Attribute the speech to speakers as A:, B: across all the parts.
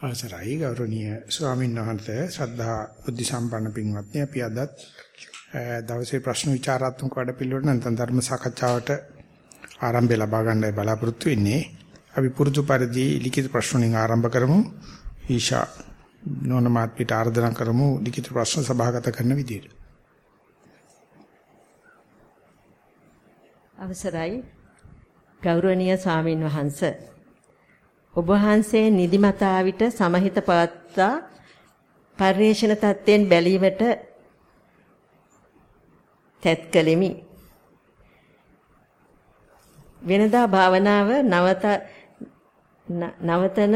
A: අවසරයි ගෞරවනීය ස්වාමීන් වහන්සේ ශ්‍රද්ධා බුද්ධ සම්පන්න පින්වත්නි අපි අදත් දවසේ ප්‍රශ්න විචාරාත්මක වැඩපිළිවෙල නැත්නම් ධර්ම සාකච්ඡාවට ආරම්භය ලබා ගන්නයි බලාපොරොත්තු වෙන්නේ. අපි පුරුදු පරිදි ලිඛිත ප්‍රශ්න වලින් ආරම්භ කරමු. ඊෂා නෝනමාත් පිට ආර්දනා කරමු ලිඛිත ප්‍රශ්න සභාගත කරන විදියට.
B: අවසරයි ගෞරවනීය ස්වාමින් වහන්සේ ඔබ වහන්සේ නිදිමතා විට සමහිත පවත්තා පරිේශන තත්ත්වෙන් බැලීමට තැත් කළෙමි. වෙනදා භාවනාව නවත නවතන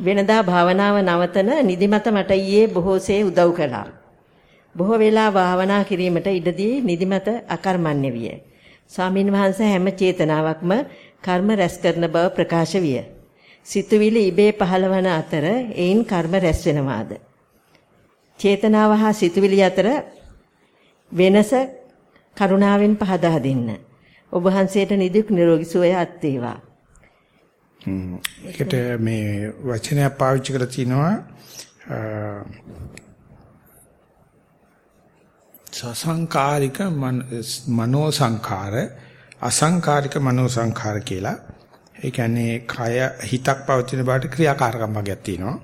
B: වෙනදා භාවනාව නවතන නිදිමත මට ඊයේ බොහෝසේ උදව් කළා. බොහෝ වෙලා භාවනා කිරීමට ඉඩදී නිදිමත අකර්මණ්‍ය විය. ස්වාමින් වහන්සේ හැම චේතනාවක්ම කර්ම රැස් කරන බව ප්‍රකාශ විය. සිතුවිලි ඉබේ පහළවන අතර එයින් කර්ම රැස් වෙනවාද? චේතනාව හා සිතුවිලි අතර වෙනස කරුණාවෙන් පහදා දෙන්න. ඔබ වහන්සේට නිදුක් නිරෝගී සුවය අත් වේවා.
A: ඒකට මේ වචනයක් පාවිච්චි කරලා තිනවා සසංකාරික මනෝ සංඛාර අසංකාරික මනෝ සංඛාර කියලා. ඒ කියන්නේ කය හිතක් පවතින බාට ක්‍රියාකාරකම් වර්ගයක් තියෙනවා.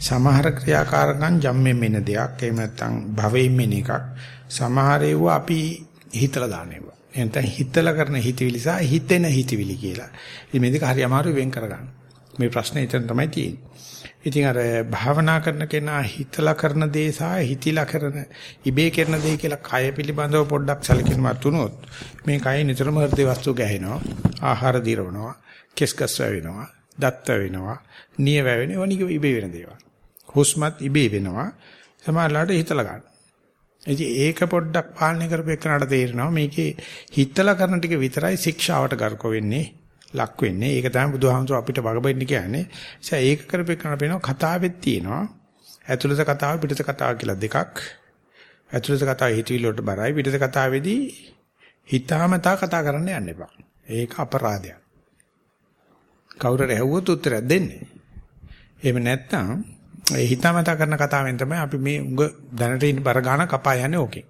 A: සමහර ක්‍රියාකාරකම් ජම්මෙන් මෙන දෙයක්. එහෙම නැත්නම් භවයෙන් මෙන එකක්. සමහර ඒවා අපි හිතලා දාන ඒවා. එහෙනම් හිතලා කරන හිතවිලි සහ හිතෙන හිතවිලි කියලා. ඉතින් මේ දෙක හරි අමාරුයි වෙන් කරගන්න. මේ ප්‍රශ්නේ එතන තමයි තියෙන්නේ. ඉතින් අර භාවනා කරන කෙනා හිතලා කරන දේ සහ හිතිලා කරන ඉබේ කරන දේ කියලා කය පිළිබඳව පොඩ්ඩක් සැලකිලිමත් වුණොත් මේ කය නිතරම හෘද වස්තු ගැහෙනවා ආහාර දිරවනවා කෙස්කස් වෙනවා දත්ත වෙනවා නිය වැවෙනවා වනික ඉබේ වෙන දේවල්. හුස්මත් ඉබේ වෙනවා. සමහරලාට හිතලා ගන්න. ඉතින් ඒක පොඩ්ඩක් පාලනය කරපෙන්නට තේරෙනවා මේකේ හිතලා කරන ටික විතරයි ශික්ෂාවට ගර්ක වෙන්නේ. ලක් වෙන්නේ. ඒක තමයි බුදුහාමුදුර අපිට වගබෙන්න කියන්නේ. ඒ ඒක කරපෙන්න පේනවා කතාවෙත් තියෙනවා. ඇතුළත කතාව පිටත කතාව කියලා දෙකක්. ඇතුළත කතාව හිතවිලි වලට බරයි. පිටත කතාවේදී හිතාමතා කතා කරන්න යන්න එපා. ඒක අපරාධයක්. කවුරුර ඇහුවොත් උත්තරයක් දෙන්නේ. එහෙම නැත්නම් ඒ හිතාමතා කරන කතාවෙන් තමයි අපි මේ උඟ දැනට ඉන්න බර ගන්න කපා යන්නේ ඕකේ.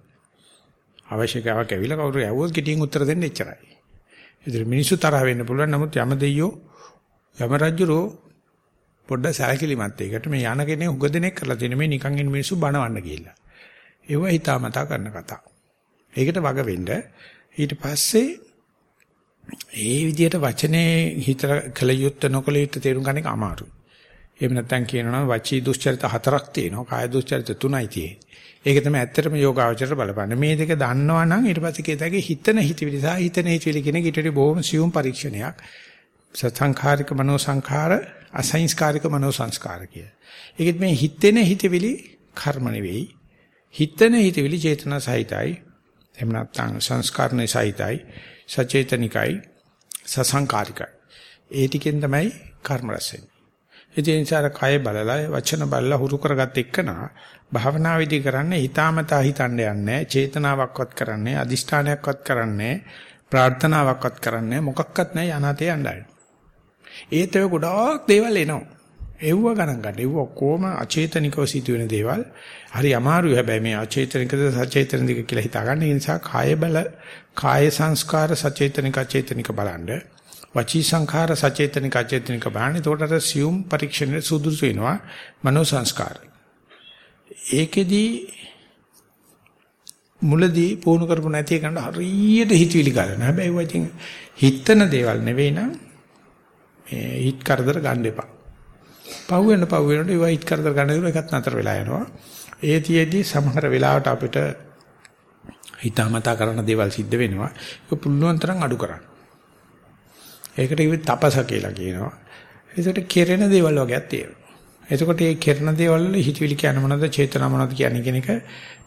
A: අවශ්‍යතාවක් ඇවිල්ලා කවුරු ඇහුවොත් කිටියෙන් උත්තර දෙන්න එච්චරයි. ඉතින් මිනිස්සු තරහ වෙන්න පුළුවන්. නමුත් යම දෙයියෝ යම රජුරෝ පොඩ්ඩ සැලකිලිමත් ඒකට මේ යන කෙනේ උග දෙනෙක් කරලා තියෙන මේ නිකන් ඉන්න මිනිස්සු බනවන්න කියලා. ඒව හිතාමතා කරන කතා. ඒකට වග වෙන්න ඊට පස්සේ ඒ විදිහට වචනේ හිතර කල යුත්ත නොකල යුත්ත තේරුම් ගන්න එක අමාරුයි. එහෙම නැත්නම් කියනවා නම් වචී දුස්චරිත හතරක් තියෙනවා. කාය දුස්චරිත තුනයි තියෙන්නේ. ඒක තමයි ඇත්තටම යෝගාවචරයට බලපන්නේ. මේ දෙක දන්නවා නම් ඊට පස්සේ කේතගේ හිතන හිතවිලි සහ හිතන හිතවිලි කියන ඊටට බොහොම සියුම් පරීක්ෂණයක්. සත්සංඛාරික මනෝ සංඛාර අසංස්කාරික මනෝ සංස්කාර කිය. ඒකෙත් මේ හිතෙන හිතවිලි කර්ම නෙවෙයි. හිතන හිතවිලි චේතනා සහිතයි. එහෙම නැත්නම් සංස්කාරණේ සහිතයි. සචේතනිකයි. සසංකාරිකයි. ඒ ටිකෙන් තමයි කර්ම රැස් වෙන්නේ. ඒ නිසා කය බලලා වචන බලලා හුරු කරගත් එක්කනා භාවනා විදි කරන්නේ හිතාමතා හිතන්න යන්නේ චේතනාවක්වත් කරන්නේ අදිෂ්ඨානයක්වත් කරන්නේ ප්‍රාර්ථනාවක්වත් කරන්නේ මොකක්වත් නැහැ අනාතේ යන්නයි. ඒත් ඒ ගොඩාක් දේවල් එනවා. එව්ව ගණන් ගන්න. එව්ව කොහොම අචේතනිකව සිදුවෙන දේවල්. හරි අමාරුයි හැබැයි මේ අචේතනිකද සචේතනික කියලා හිතාගන්න. ඒ නිසා කාය බල කාය සංස්කාර සචේතනික අචේතනික බලන්න. වචී සංඛාර සචේතනික අචේතනික බලන්න. ඒකට අර සියුම් පරීක්ෂණය සුදුසු වෙනවා. මනෝ සංස්කාර. ඒකෙදී මුලදී පුහුණු කරපු නැති එකකට හරියට හිතවිලි ගන්න. හැබැයි ඒවා ඉතින් හිතන දේවල් නෙවෙයි නම් මේ හිත කරදර ගන්න එපා. පහු වෙන පහු වෙනකොට ඒවා හිත කරදර ගන්න දේ එකත් නතර වෙලා යනවා. ඒ තියේදී සමහර වෙලාවට අපිට හිතාමතා කරන දේවල් සිද්ධ වෙනවා. ඒක පුළුවන් තරම් අඩු කරන්න. ඒකට ඉවි තපස කියලා කියනවා. ඒකට කෙරෙන දේවල් වගේක් තියෙනවා. එතකොට මේ කෙරෙන දේවල් වල හිතවිලි කියන මොනවද චේතනා මොනවද කියන්නේ කියන එක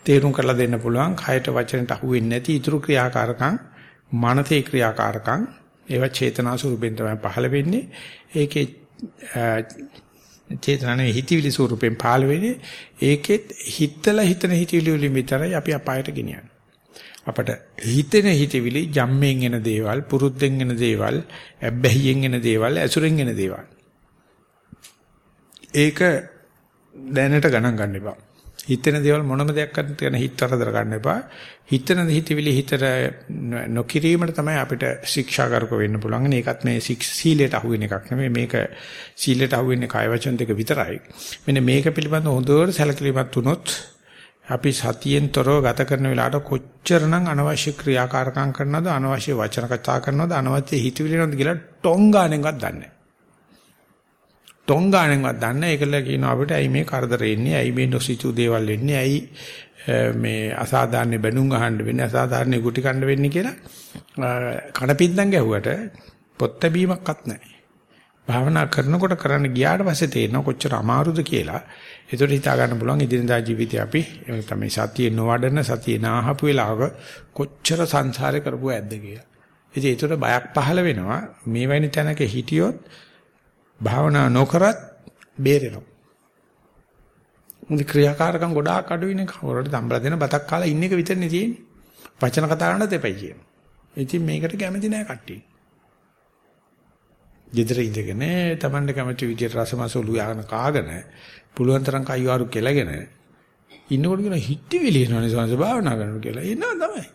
A: තේරුම් කරලා දෙන්න පුළුවන්. කයට වචනට අහු වෙන්නේ නැති ඊතුරු ක්‍රියාකාරකම්, මානසික ක්‍රියාකාරකම් ඒවා චේතනා ස්වරූපෙන් තමයි පහළ වෙන්නේ. ඒකේ චේතනාවේ හිතවිලි ස්වරූපෙන් පහළ වෙන්නේ. ඒකෙත් හිතලා හිතන හිතවිලි වලින් විතරයි අපි අපායට ගෙනියන්නේ. අපට හිතෙන හිතවිලි ජම්මෙන් එන දේවල්, පුරුද්දෙන් එන දේවල්, ඇබ්බැහියෙන් එන දේවල්, ඇසුරෙන් එන දේවල්. ඒක දැනට ගණන් ගන්න එපා. හිතෙන දේවල් මොනම දෙයක් ගැන හිත තරදර ගන්න එපා. හිතන හිතවිලි හිතට නොකිරීමට තමයි අපිට ශික්ෂා කරක වෙන්න පුළුවන්. ඒකත් මේ සීලයට අහු වෙන එකක් නෙමෙයි. මේක සීලයට අහු වෙන්නේ කාය වචන දෙක විතරයි. මෙන්න මේක පිළිබඳව හොඳට සැලකිලිමත් වුණොත් අපි සතියෙන් තොරව ගත කරන වෙලාවට කොච්චරනම් අනවශ්‍ය ක්‍රියාකාරකම් කරනවද අනවශ්‍ය වචන කතා කරනවද අනවශ්‍ය හිතවිලි නේද කියලා ටොංගානෙන්වත් දන්නේ නැහැ. ටොංගානෙන්වත් දන්නේ නැහැ. ඒකල කියනවා අපිට ඇයි මේ කරදර එන්නේ? ඇයි මේ නොසිතු දේවල් එන්නේ? ඇයි මේ අසාධාරණ බැනුම් අහන්න වෙන්නේ අසාධාරණ ගුටි කන්න වෙන්නේ කියලා කණපින්දම් ගැහුවට පොත් බැීමක්වත් නැහැ. භාවනා කරනකොට කරන්න ගියාට පස්සේ තේරෙනවා කොච්චර අමාරුද කියලා. ඒකට හිතා ගන්න පුළුවන් ඉදිනදා ජීවිතේ අපි තමයි සතියේ නොවඩන සතියේ නාහපු වෙලාවක කොච්චර සංසාරේ කරපුව ඇද්ද කියලා. ඉතින් ඒකට බයක් පහළ වෙනවා. මේ වැනි තැනක හිටියොත් භාවනා නොකරත් බේරෙනවා. මොකද ක්‍රියාකාරකම් ගොඩාක් අඩුයිනේ කවුරුහරි තම්බලා දෙන බතක් කාලා ඉන්න එක විතරනේ තියෙන්නේ. වචන කතා කරන්නත් එපයි කියන. ඉතින් මේකට කැමති නෑ කට්ටිය. ගෙදර ඉඳගෙන Tamande කැමති විදියට රසමස ඔලු යන කාගෙන පුළුවන් තරම් කයිවාරු කෙලගෙන ඉන්නකොට කියන හිටි විලිනවනේ සංස භාවනා කරනවා කියලා. එනවා තමයි.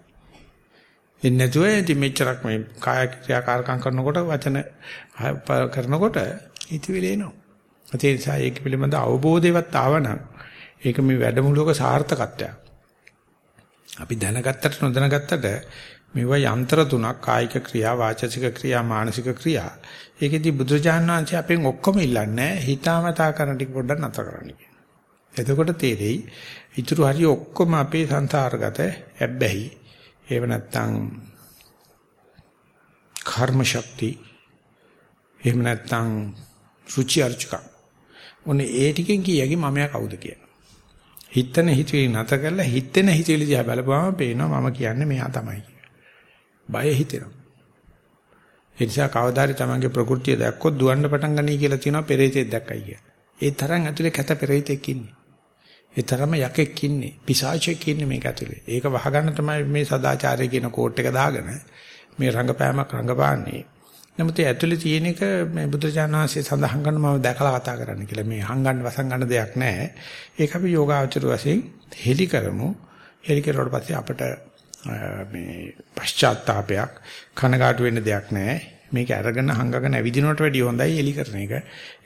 A: එන්නේ නැතුව ඉතින් මෙච්චරක් මේ කාය ක්‍රියාකාරකම් කරනකොට වචන කරනකොට හිතවිලි එනවා. ඒ නිසා ඒක පිළිබඳ අවබෝධයවත් ආවනම් ඒක මේ වැඩමුළුවක සාර්ථකත්වයක්. අපි දැනගත්තට නොදැනගත්තට මේවා යන්ත්‍ර තුනක් කායික ක්‍රියා වාචසික ක්‍රියා මානසික ක්‍රියා. ඒකෙදි බුදුරජාණන් වහන්සේ අපෙන් ඔක්කොම ඉල්ලන්නේ හිතාමතා කරන ටික පොඩ්ඩක් නතර කරන්න කියන. එතකොට තේරෙයි ඊටු හරිය ඔක්කොම අපේ සංසාරගත ඇබ්බැහි. ඒව නැත්තම් කර්ම ශක්ති එහෙම නැත්තම් රුචි අරුචිකම්. ඔන්නේ ඒ ටිකෙන් කියකි මමයා කවුද කියලා. හිතන හිතේ නැත කරලා හිතෙන හිතේලි දිහා බලපුවම පේනවා මම කියන්නේ මෙයා තමයි බය හිතෙනවා. ඒ නිසා කවදාරි තමන්ගේ ප්‍රകൃතිය දැක්කොත් දුවන්න පටන් ගන්නයි කියලා කියනවා පෙරේතෙක් දැක්කයි කියලා. ඒ තරම් ඇතුලේ කැත පෙරේතෙක් ඉන්නේ. ඒ තරම යකෙක් ඉන්නේ. පිසාචෙක් ඉන්නේ මේක ඇතුලේ. ඒක වහගන්න තමයි මේ සදාචාරය කියන කෝට් එක දාගෙන මේ රංගපෑමක් රංගපාන්නේ. නමුත් ඒ ඇතුලේ තියෙන එක මේ බුදුරජාණන් වහන්සේ සඳහන් කරන මම දැකලා කතා කරන්න කියලා. මේ හංගන්න වසංගන්න දෙයක් නැහැ. ඒක අපි යෝගාචර වශයෙන් හෙලි කරමු. හෙලි කරුවාට පස්සේ අපිට මේ පශ්චාත්තාවපයක් කනගාටු වෙන්න දෙයක් නැහැ. මේක අරගෙන හංගගෙන ඇවිදිනවට වැඩිය හොඳයි එලි කරන එක. ඒ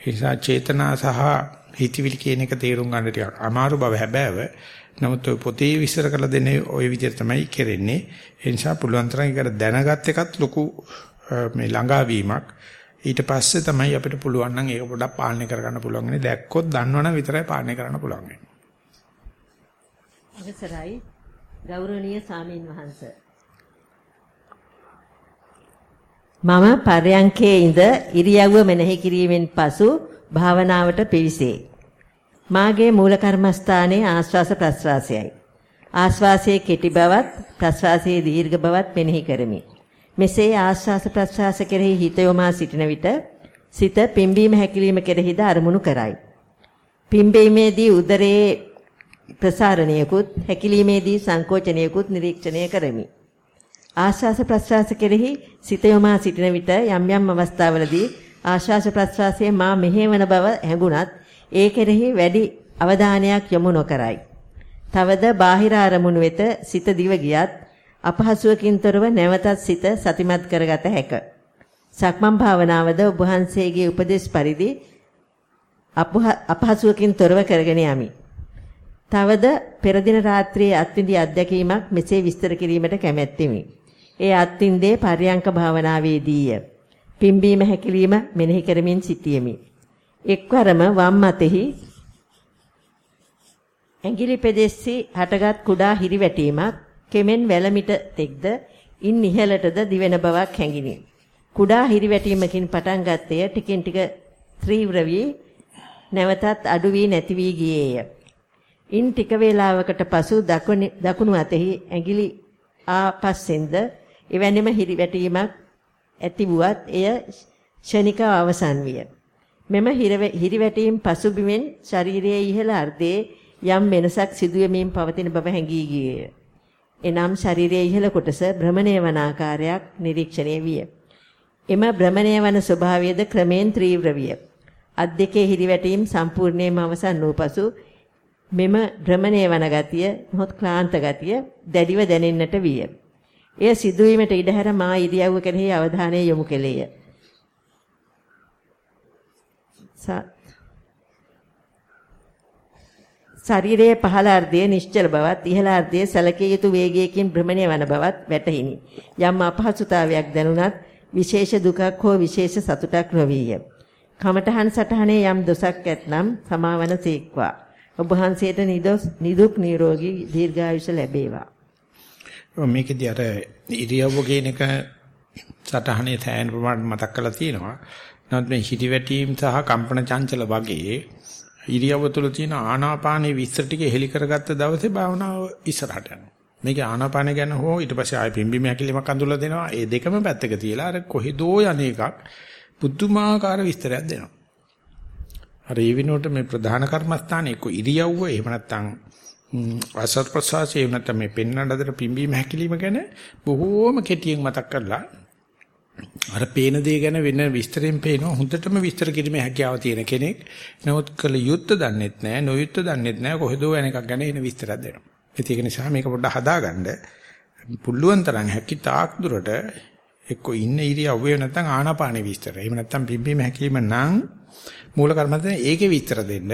A: නිසා චේතනා සහ හිතවිලි කියන එක තේරුම් ගන්න ටිකක් අමාරු බව හැබෑව. නමුත් ඔය පොතේ විස්තර කරලා දෙන්නේ ওই විදිහට තමයි කෙරෙන්නේ. ඒ නිසා පුළුවන් තරම් ඒකට දැනගත් එකත් ලොකු මේ ළඟාවීමක් ඊට පස්සේ තමයි අපිට පුළුවන් නම් ඒක පොඩ්ඩක් පාලනය කරගන්න පුළුවන් වෙන්නේ දැක්කොත් දන්නවනම් විතරයි පාලනය කරන්න පුළුවන් වෙන්නේ.
B: අවසරයි ගෞරවනීය සාමීන් වහන්ස. මම පර්යංකයේ ඉඳ ඉරියව්ව මෙනෙහි කිරීමෙන් පසු භාවනාවට පිවිසේ. මාගේ මූල කර්මස්ථානයේ ආශ්වාස ප්‍රශ්වාසයයි. ආශ්වාසයේ කෙටි බවත් ප්‍රශ්වාසයේ දීර්ඝ බවත් මෙනෙහි කරමි. මෙසේ ආශ්වාස ප්‍රශ්වාස කෙරෙහි හිත යොමා සිටින විට සිත පිම්බීම හැකිලිම කෙරෙහිද අරමුණු කරයි. පිම්බීමේදී උදරයේ ප්‍රසාරණයකුත් හැකිලීමේදී සංකෝචනයකුත් නිරීක්ෂණය කරමි. ආශ්වාස ප්‍රශ්වාස කෙරෙහි සිත යොමා සිටින විට යම් යම් අවස්ථාවලදී ආශ්වාස ප්‍රශ්වාසයේ මා මෙහෙවන බව හැඟුණත් ඒ කෙරෙහි වැඩි අවධානයක් යොමු නොකරයි. තවද බාහිර අරමුණු වෙත සිත දිව ගියත් අපහසුවකින් තොරව නැවතත් සිත සතිමත් කරගත හැක. සක්මන් භාවනාවද ඔබ වහන්සේගේ උපදේශ පරිදි අපහසුවකින් තොරව කරගෙන යමි. තවද පෙර දින රාත්‍රියේ අත්විඳි අත්දැකීමක් මෙසේ විස්තර කිරීමට කැමැත්තෙමි. ඒ අත්විඳේ පර්යංක භාවනාවේදීය. පිම්බීම හැකිලිම මෙනෙහි කරමින් සිටියෙමි. එක්වරම වම් අතෙහි ඇඟිලි පෙදෙස්සි හටගත් කුඩා හිරිවැටීමක් කෙමෙන් වැලමිට තෙක්ද ඉන් ඉහළටද දිවෙන බවක් හැඟිනි. කුඩා හිරිවැටීමකින් පටන් ගත්තේ ටිකින් ටික ත්‍රීව්‍ර වී නැවතත් අඩු වී නැති වී ගියේය. ඉන් ටික වේලාවකට පසු දකුණු අතෙහි ඇඟිලි ආපස්සෙන්ද එවැනිම හිරිවැටීමක් ඇති වුවත් එය ෂණිකව අවසන් විය. මෙම හිරිවැටීම් පසුබිමෙන් ශරීරයේ ඉහළ අර්ධයේ යම් වෙනසක් සිදුවෙමින් පවතින බව හැඟී ගියේය. එනම් ශරීරයේ ඉහළ කොටස භ්‍රමණය වන ආකාරයක් නිරීක්ෂණය විය. එම භ්‍රමණය වන ස්වභාවයද ක්‍රමෙන් තීව්‍ර විය. අත් දෙකේ හිරිවැටීම් සම්පූර්ණයෙන්ම අවසන් වූ පසු මෙම භ්‍රමණය වන ගතිය මොහොත් ක්ලාන්ත ගතිය දැඩිව දැනෙන්නට විය. එය සිදුවීමට ඉඩහැර මා ඉරියව්ව කෙරෙහි අවධානය යොමු කෙලේය. ශරීරයේ පහළ අර්ධයේ නිශ්චල බවත් ඉහළ අර්ධයේ සැලකිය යුතු වේගයකින් භ්‍රමණය වන බවත් වැටහිනි. යම් අපහසුතාවයක් දැනුණත් විශේෂ දුකක් හෝ විශේෂ සතුටක් නොවිය. කමඨහන් සටහනේ යම් දොසක් ඇතනම් සමාවන සීක්වා. ඔබ වහන්සේට නිදොස් නිදුක් නිරෝගී දීර්ඝායුෂ ලැබේවා.
A: මේකදී අර ඉරියව්ව කියන එක සටහනේ තෑන් ප්‍රමාණ මතක් කරලා තියෙනවා. නමුත් මේ හිටිවැටීම් සහ කම්පන චංචල වගේ ඉරියව්ව තුළ තියෙන ආනාපානයේ විස්තර ටික හෙලි කරගත්ත දවසේ භාවනාව ඉස්සරහට යනවා. මේක ආනාපාන ගැන හෝ ඊට පස්සේ ආයෙ පිම්බි මැකිලිමක් අඳුරලා දෙනවා. ඒ දෙකම පැත්තක තියලා අර කොහෙදෝ යන්නේකක් පුදුමාකාර විස්තරයක් දෙනවා. අර ඒ විනෝඩ මේ ප්‍රධාන කර්මස්ථානයේ එක්ක ඉරියව්ව එහෙම නැත්නම් ආසත් ප්‍රසවාසයේ එහෙම නැත්නම් මේ පෙන්වන දතර පිම්බි මැකිලිම ගැන බොහෝම කෙටියෙන් මතක් කරලා අර පේන දේ ගැන වෙන විස්තරෙන් පේනවා හොඳටම විස්තර කිරීමේ හැකියාව තියෙන කෙනෙක්. නමුත් කල යුත්ත දන්නෙත් නැහැ, නොයුත්ත දන්නෙත් නැහැ. කොහෙදෝ යන එකක් ගැන එන විස්තරයක් දෙනවා. ඒක නිසා මේක පොඩ්ඩක් හදාගන්න පුළුවන් තරම් හැකි තාක් දුරට එක්ක ඉන්න ඉරියව්වේ නැත්නම් ආනාපානෙ විස්තර. එහෙම නැත්නම් පිම්බීම හැකීම නම් මූල කර්මන්තනේ ඒකේ විස්තර දෙන්න.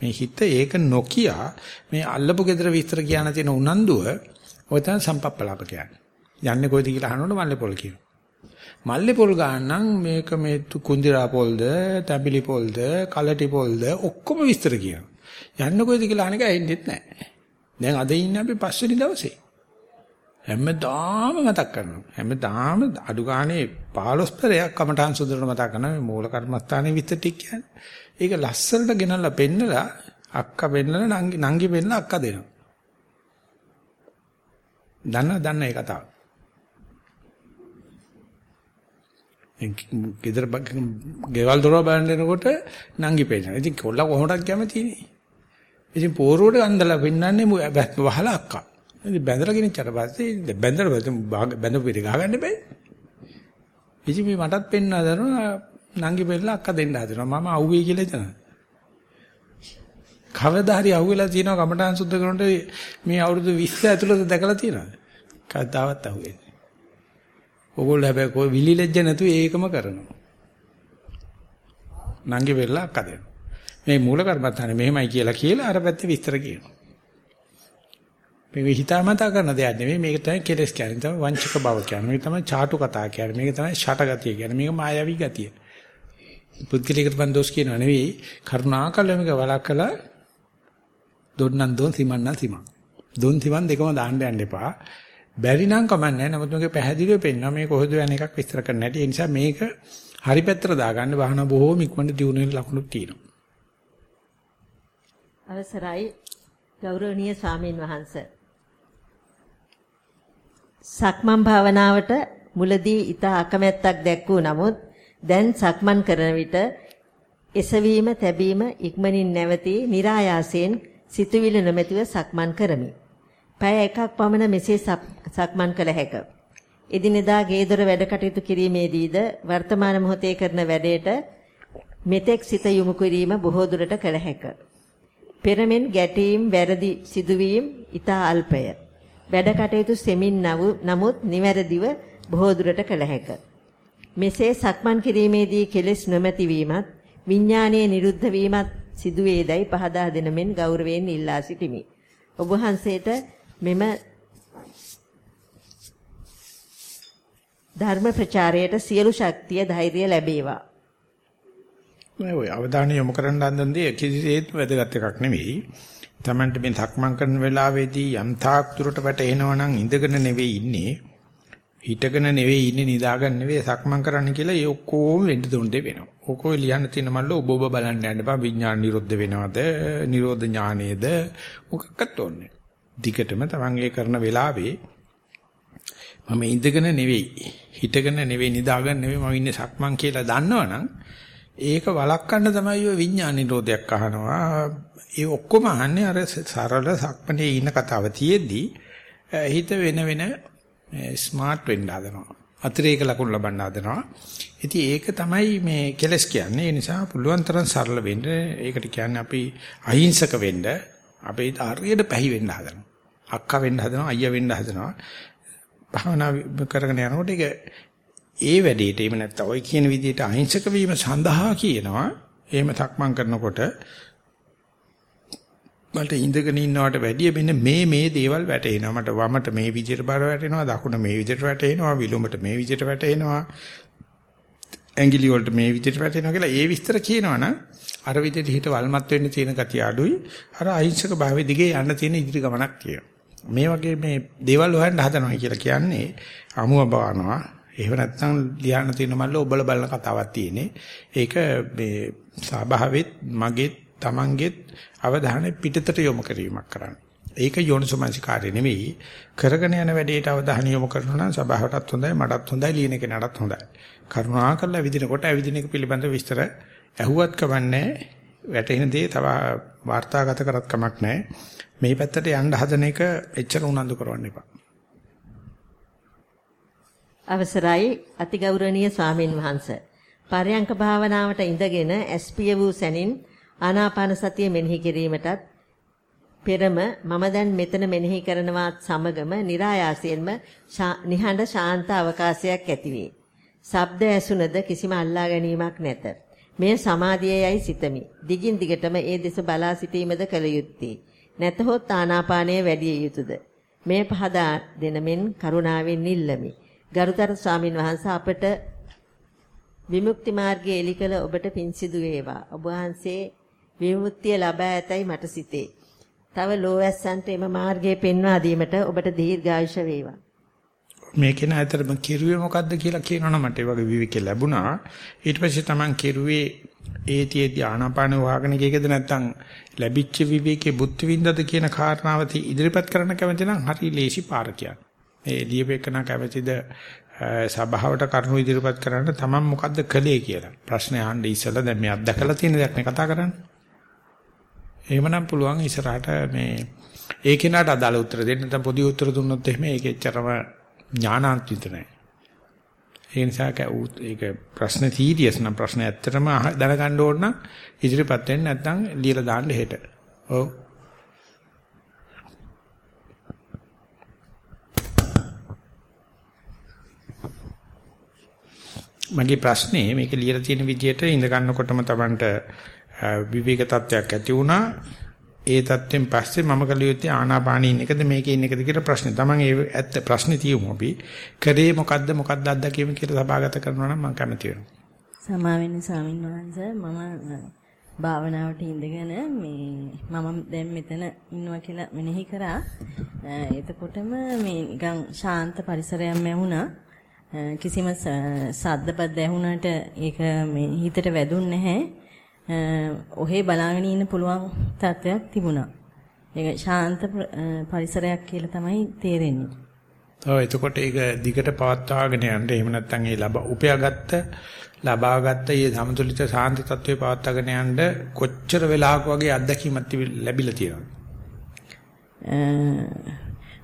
A: මේ හිත ඒක නොකිය මේ අල්ලපු gedara විස්තර කියන තියෙන උනන්දුව ඔය තමයි සම්පප්පලාප කියන්නේ. යන්නේ කොයිද කියලා අහනකොට මල්ලේ පොල් කියනවා. මල්ලේ පොල් ගන්නම් මේක මේ කුන්දිරා පොල්ද, තැඹිලි පොල්ද, කලටි පොල්ද ඔක්කොම විස්තර කියනවා. යන්න කොයිද කියලා අහන එක ඇහෙන්නෙත් නැහැ. දැන් අද ඉන්නේ අපි පස්වෙනි දවසේ. හැමදාම මතක් කරනවා. හැමදාම අඩු ගානේ 15 පෙරයක් කමඨාන් සුදුරට මතක් කරනවා මේ මූල කර්මස්ථානයේ විතර ටික කියන්නේ. ඒක ලස්සනට ගෙනල්ලා පෙන්නලා අක්කා පෙන්නලා නංගි නංගි පෙන්නලා අක්කා දෙනවා. දන්න දන්න ඒ කතාව. ගෙදර ගෙවල් දොර බලන්න එනකොට නංගි පෙන්නනවා. ඉතින් කොල්ලා කොහොමද කැමතිනේ? ඉතින් පෝරුවට අන්දලා පෙන්නන්නේ වහලා අක්කා. ඉතින් බැඳලා ගෙනිච්චට පස්සේ බැඳලා බැඳපු පිට ගහගන්න බෑ. ඉතින් මේ මටත් පෙන්න හදනවා නංගි පෙන්නලා අක්කා දෙන්න හදනවා. මම අවුවේ කියලා හිතනවා. කවදා හරි අහුවෙලා තියෙනවා කමඨාන් සුද්ධ කරනකොට මේ අවුරුදු 20 ඇතුළත දැකලා තියෙනවද? කවදාවත් අහුවෙන්නේ. ඕගොල්ලෝ හැබැයි કોઈ විලි ලැජ්ජ නැතුව ඒකම කරනවා. නංගි වෙලා අක්කා දෙනවා. මේ මූල කර්මත්තානේ මෙහෙමයි කියලා කියලා අර පැත්තේ විස්තර කියනවා. මේ හිතාමතා කරන දෙයක් නෙමෙයි මේක තමයි කෙලස් කියන්නේ තමයි වංචක බව කියන්නේ මේක තමයි ചാටු කතා කියන්නේ මේක තමයි ෂටගතිය කියන්නේ මේක මායාවී ගතිය. පුද්ගලිකට බන්දෝස් කියනවා නෙවෙයි කරුණාකර මේක වලක්කලා දොන්නන් දොන් සිමන්නන් සිමන්. දොන් සිමන් දෙකම දාන්න යන්න එපා. බැරි නම් කමන්නේ නැහැ. නමුත් මේක පැහැදිලිව පෙන්වනවා මේ කොහොද යන එකක් විස්තර කරන්න නැටි. ඒ නිසා මේක හරි පැත්තට දාගන්න බහන බොහෝම ඉක්මනට දියුණු වෙන ලකුණු තියෙනවා.
B: අවසරයි ගෞරවනීය ස්වාමීන් වහන්ස. සක්මන් භාවනාවට මුලදී ඊට අකමැත්තක් දැක්වූ නමුත් දැන් සක්මන් කරන විට එසවීම තැබීම ඉක්මනින් නැවතී નિરાයාසයෙන් සිතුවිලි නොමැතිව සක්මන් කරමි. පැය එකක් පමණ මෙසේ සක්මන් කළ හැක. එදිනෙදා ගේදොර වැඩ කටයුතු කිරීමේදීද වර්තමාන මොහොතේ කරන වැඩේට මෙතෙක් සිත යොමු කිරීම බොහෝ දුරට කළ හැකිය. පෙරමෙන් ගැටීම් වැරදි සිදුවීම් ඊතා අල්පය. වැඩ කටයුතු සෙමින් නමුත් නිවැරදිව බොහෝ දුරට කළ හැකිය. මෙසේ සක්මන් කිරීමේදී කෙලෙස් නොමැති වීමත් විඥානයේ නිරුද්ධ වීමත් සිදුවේදයි පහදා දෙන මෙන් ගෞරවයෙන් ඉල්ලා සිටිමි. ඔබ වහන්සේට මෙම ධර්ම ප්‍රචාරයට සියලු ශක්තිය ධෛර්යය ලැබේවා.
A: මේ ඔය අවධානය යොමු කරන්න හදන දේ කිසිසේත් වැදගත් එකක් නෙවෙයි. Tamanට මේ සක්මන් කරන වෙලාවේදී යම් තාක් දුරට වැටෙනවා නම් ඉඳගෙන නෙවෙයි ඉන්නේ. හිටගෙන නෙවෙයි ඉන්නේ නිදාගෙන නෙවෙයි සක්මන් කරන්න කියලා ඒ ඔක්කොම වෙන්න දුන් දෙ වෙනවා. ඔකෝ ලියන්න තියෙන මල්ල ඔබ ඔබ බලන්න යන්න බා විඥාන නිරෝධ වෙනවද? නිරෝධ ඥානේද? මොකක්වත් ඕනේ. දිගටම Taman ඒ කරන වෙලාවේ මම ඉඳගෙන නෙවෙයි හිටගෙන නෙවෙයි නිදාගෙන නෙවෙයි මම ඉන්නේ සක්මන් කියලා දන්නවනම් ඒක වළක්වන්න තමයි ඔය විඥාන නිරෝධයක් අහනවා. ඒ ඔක්කොම අහන්නේ අර සරල සක්මණේ ඉන්න කතාව තියෙද්දි හිත වෙන වෙන ස්මාර්ට් වෙන්න හදනවා. අතිරේක ලකුණු ලබන්න හදනවා. ඉතින් ඒක තමයි මේ කෙලස් කියන්නේ. ඒ නිසා පුළුවන් තරම් සරල වෙන්න. ඒකට කියන්නේ අපි අහිංසක වෙන්න. අපි හරියට පැහි වෙන්න හදනවා. අක්කා වෙන්න හදනවා, අයියා වෙන්න හදනවා. භාවනා කරගෙන යනකොට ඒක ඒ වැඩේට එහෙම නැත්නම් ඔය කියන විදිහට අහිංසක වීම සඳහා කියනවා. එහෙම සක්මන් කරනකොට මට ඉඳගෙන ඉන්නවට වැඩිය මෙන්න මේ මේ දේවල් වැටෙනවා. මට වමට මේ විදිහට බර වැටෙනවා, දකුණ මේ විදිහට වැටෙනවා, විලුඹට මේ විදිහට වැටෙනවා. ඇඟිලි වලට මේ විදිහට වැටෙනවා කියලා ඒ විස්තර කියනවනම් අර විදිහට හිත වල්මත් වෙන්න තියෙන ගතිය අඩුයි. අර අහිංසක භාවයේ දිගේ යන්න තියෙන ඉදිරි ගමනක් තියෙනවා. මේ වගේ මේ දේවල් හොයන්න හදනවා කියලා කියන්නේ අමුව බවනවා. එහෙම නැත්නම් ලියන්න තියෙන මල්ල ඔබල බලන කතාවක් තියෙන්නේ. ඒක මේ ස්වභාවෙත් මගෙත් Tamanගෙත් අවධානය පිටතට යොමු කිරීමක් කරන්න. ඒක යෝනිසෝමනසිකාරය නෙවෙයි. කරගෙන යන වැඩේට අවධානය යොමු කරනවා නම් සබාවටත් හොඳයි, මටත් හොඳයි, ලියන කෙනාටත් හොඳයි. කරුණාකරලා විදිනකොට ඇවිදින එක පිළිබඳ විස්තර ඇහුවත් කමන්නේ වැටෙන දේ තව වාර්තාගත කරත් කමක් නැහැ. මේ පැත්තට යන්න හදන එක එච්චර උනන්දු කරවන්න එපා.
B: අවසරයි අතිගෞරවනීය ස්වාමින් වහන්සේ. පරයන්ක භාවනාවට ඉඳගෙන ඇස්පිය වූ සැනින් ආනාපාන සතිය මෙනෙහි කිරීමටත් පෙරම මම දැන් මෙතන මෙනෙහි කරනවත් සමගම નિરાයාසයෙන්ම නිහඬ ශාන්ත අවකාශයක් ඇතිවේ. ශබ්ද ඇසුනද කිසිම අල්ලා ගැනීමක් නැත. මෙය සමාධියයි සිතමි. දිගින් දිගටම ඒ දෙස බලා සිටීමද කළ යුත්තේ. නැතහොත් ආනාපානය වැඩි යුතුයද? මේ පහදා දෙනමින් කරුණාවෙන් ඉල්ලමි. ගරුතර ස්වාමින් වහන්සේ අපට විමුක්ති මාර්ගයේ එලි කළ ඔබට පින් සිදු වේවා. ඔබ වහන්සේ විමුක්තිය ලබා ඇතයි මට සිතේ. තව ලෝවැස්සන්ට එම මාර්ගයේ පෙන්වා දීමට ඔබට දීර්ඝායුෂ වේවා.
A: මේකේන ඇතරම කිරුවේ මොකද්ද කියලා කියනවනම් මට ඒ වගේ විවික ලැබුණා. ඊට පස්සේ Taman කිරුවේ ඒතියේ ආනාපාන වාගන එකේද නැත්නම් ලැබිච්ච විවේකේ බුද්ධ විඳද කියන කාරණාව ඉදිරිපත් කරන්න කැමති නම් හරි ලේසි පාර කියන්නේ. මේ ලියපෙකන කැමතිද සභාවට කරුණු ඉදිරිපත් කරන්න Taman මොකද්ද කළේ කියලා. ප්‍රශ්නේ අහන්න ඉස්සලා දැන් මේ අත්දකලා තියෙන දෙයක් නේ කතා කරන්නේ. එහෙමනම් පුළුවන් ඉස්සරහට මේ ඒ කෙනාට අදාළ උත්තර දෙන්න නැත්නම් පොඩි උත්තර දුන්නොත් එහෙම ඒක එච්චරම ඥානාන්විත නැහැ. ඒ නිසා ඒක ප්‍රශ්න සීරියස් නම් ප්‍රශ්න ඇත්තටම දැනගන්න ඕන නම් ඉදිරියපත් වෙන්න නැත්නම් ලියලා දාන්න හෙට. ඔව්. මගේ ප්‍රශ්නේ මේක ලියලා තියෙන විදිහට ඉඳ ගන්නකොටම Tamanට විවේක තත්වයක් ඇති වුණා. ඒ தත්වෙන් පස්සේ මම කල යුත්තේ ආනාපානින් එකද මේකේ ඉන්න එකද කියලා ප්‍රශ්නේ. Taman ඒ ඇත්ත ප්‍රශ්නේ තියමු අපි. කරේ මොකද්ද මොකද්ද අත්දැකීම කියලා සභාගත කරනවා නම් මම කැමති වෙනවා.
C: සමාවෙන්න ස්වාමීන් වහන්සේ මම භාවනාවට ඉඳගෙන මේ මම දැන් මෙතන ඉන්නවා කියලා මෙනෙහි කරා. එතකොටම මේ නිකන් ශාන්ත පරිසරයක් ලැබුණා. කිසිම සද්දපත් දැහුණාට ඒක මේ හිතට වැදුන්නේ නැහැ. ඔහේ බලාගෙන ඉන්න පුළුවන් තත්වයක් තිබුණා. ඒක ශාන්ත පරිසරයක් කියලා තමයි තේරෙන්නේ.
A: ඔව් එතකොට ඒක දිගට පවත්වාගෙන යන්න එහෙම නැත්නම් ඒ ලබ උපයාගත්ත ලබාගත්ත මේ සමතුලිත ශාන්ත තත්වයේ පවත්වාගෙන යන්න කොච්චර වෙලාවක වගේ අත්දැකීමක් ලැබිලා තියෙනවද?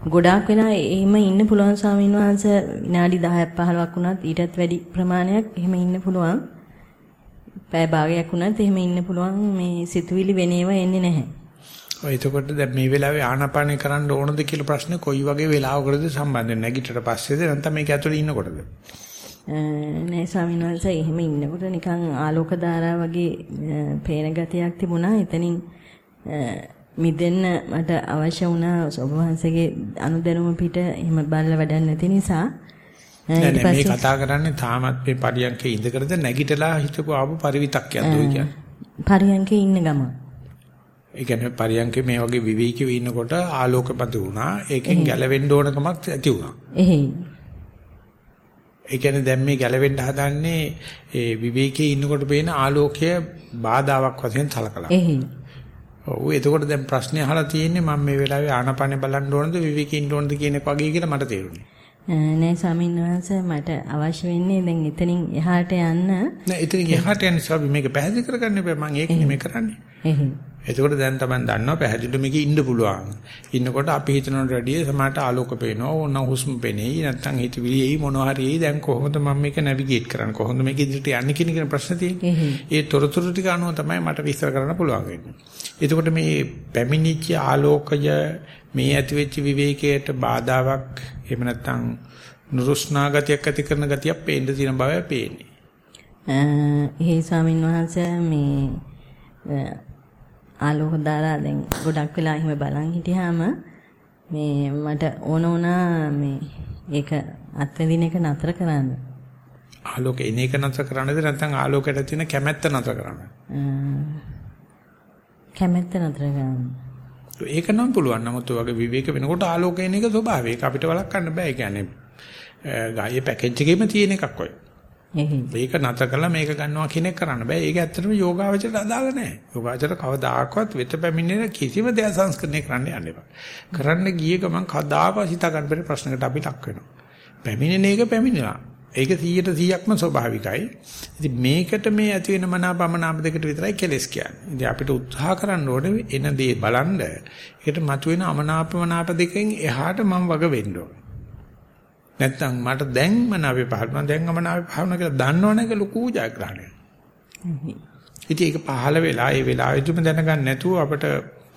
C: ගොඩාක් වෙනා එහෙම ඉන්න පුළුවන් ස්වාමීන් වහන්සේ විනාඩි 10ක් 15ක් වුණත් ඊටත් වැඩි ප්‍රමාණයක් එහෙම ඉන්න පුළුවන්. පැය භාගයක් වුණත් එහෙම ඉන්න පුළුවන් මේ සිතුවිලි වෙනේව එන්නේ නැහැ.
A: ඔය එතකොට දැන් මේ වෙලාවේ ආනාපානය කරන්න ඕනද කියලා ප්‍රශ්නේ කොයි වගේ වෙලාවකටද සම්බන්ධ වෙන්නේ නැගිටට පස්සේද නැත්නම් මේක ඇතුලේ ඉන්නකොටද?
C: නෑ ස්වාමීන් වහන්සේ එහෙම ඉන්නකොට නිකන් ආලෝක ධාරා වගේ පේන ගතියක් තිබුණා. එතනින් මිදෙන්න මට අවශ්‍ය වුණා ඔබ වහන්සේගේ අනුදැනුම පිට එහෙම බලලා වැඩක් නැති නිසා
A: නෑ නෑ මේ කතා කරන්නේ තාමත් මේ පරියන්කේ ඉඳකරද නැගිටලා හිතපු ආපු පරිවිතක්යක්ද ඔය කියන්නේ.
C: පරියන්කේ ඉන්න ගම.
A: ඒ කියන්නේ පරියන්කේ මේ වගේ විවේකීව ඉන්නකොට ආලෝකපත වුණා. ඒකෙන් ගැලවෙන්න ඕනකමක් ඇති වුණා.
C: එහෙයි.
A: ඒ කියන්නේ දැන් මේ ගැලවෙන්න හදන්නේ ඒ විවේකයේ ඉන්නකොට පේන ආලෝකය බාධාවක් වශයෙන් සලකලා.
C: එහෙයි.
A: ඔව් එතකොට දැන් ප්‍රශ්නේ අහලා තියෙන්නේ මම මේ වෙලාවේ ආනපනේ බලන්න ඕනද විවේකී ඉන්න ඕනද කියන එක වගේ කියලා මට තේරුණේ.
C: නෑ ස්වාමීන් වහන්සේ මට අවශ්‍ය වෙන්නේ දැන් එතනින් එහාට යන්න.
A: නෑ එතනින් එහාට යන්න ස්වාමී මේක පැහැදිලි කරගන්න බෑ මම ඒක නෙමෙයි කරන්නේ.
C: එහෙනම්.
A: එතකොට දැන් තමයි දන්නවා පැහැදිලිව මේක ඉන්න පුළුවන්. ඉන්නකොට අපි හිතනට වැඩිය සමහරට ආලෝක පේනවා, ඕන හුස්ම පේනෙයි, නැත්තම් හිතවිලි එයි මොනවා හරි එයි. දැන් කොහොමද මම මේක නැවිගේට් කරන්නේ? කොහොමද මේක ඉදිරියට යන්නේ කියන එක ප්‍රශ්න තියෙන්නේ. ඒ තොරතුරු ටික අනුව තමයි මට විස්තර කරන්න පුළුවන් වෙන්නේ. එතකොට මේ පැමිණිච්ච ආලෝකය මේ ඇතිවෙච්ච විවේකයට බාධාවක් එහෙම නැත්තම් නුරුස්නා ගතියක් ඇති කරන ගතියක් පේන්න තියෙන බවයි පේන්නේ.
C: ඒ ස්වාමින් වහන්සේ මේ ආලෝක දාලා දැන් ගොඩක් වෙලා එහෙම බලන් හිටියාම මේ මට ඕන වුණා මේ ඒක අත්විඳින එක නතර කරන්න.
A: ආලෝක එන එක නතර කරන්නද නැත්නම් ආලෝකයට තියෙන කැමැත්ත නතර කරන්නද?
C: කැමැත්ත නතර කරන්න.
A: ඒක නම් පුළුවන්. නමුත් ඔය වගේ විවේක වෙනකොට ආලෝකය එන එක ස්වභාවය. ඒක අපිට වළක්වන්න බෑ. ඒ කියන්නේ ගායේ පැකේජ් එකේම තියෙන එකක් ඔය. මේක නැතර කළා මේක ගන්නවා කියන එක කරන්න බෑ. ඒක ඇත්තටම යෝගාවචරයට අදාළ නැහැ. යෝගාවචර කවදාකවත් වෙත පැමිණෙන කිසිම දෙයක් සංස්කරණය කරන්න යන්න එපා. කරන්න ගිය ගමන් කදාකවත් හිතා ගන්න බැරි ප්‍රශ්නකට අපි ලක් වෙනවා. පැමිණෙන එක පැමිණලා. ඒක 100%ක්ම ස්වභාවිකයි. ඉතින් මේකට මේ ඇති වෙන මනාපමනාප දෙකට විතරයි කෙලස් කියන්නේ. ඉතින් අපිට උත්සාහ කරන්න ඕනේ එන දේ බලන්න. ඒකට මතුවෙන අමනාපමනාප දෙකෙන් එහාට මම වග වෙන්න ඕනේ. නැත්තම් මට දැන් මනාවේ පහළ දැන් අමනාවේ පහළ කියලා දන්නවනේ ඒක ලොකු ජයග්‍රහණයක්. ඉතින් ඒක පහළ වෙලා ඒ වෙලාවෙදිම දැනගන්න නැතුව අපිට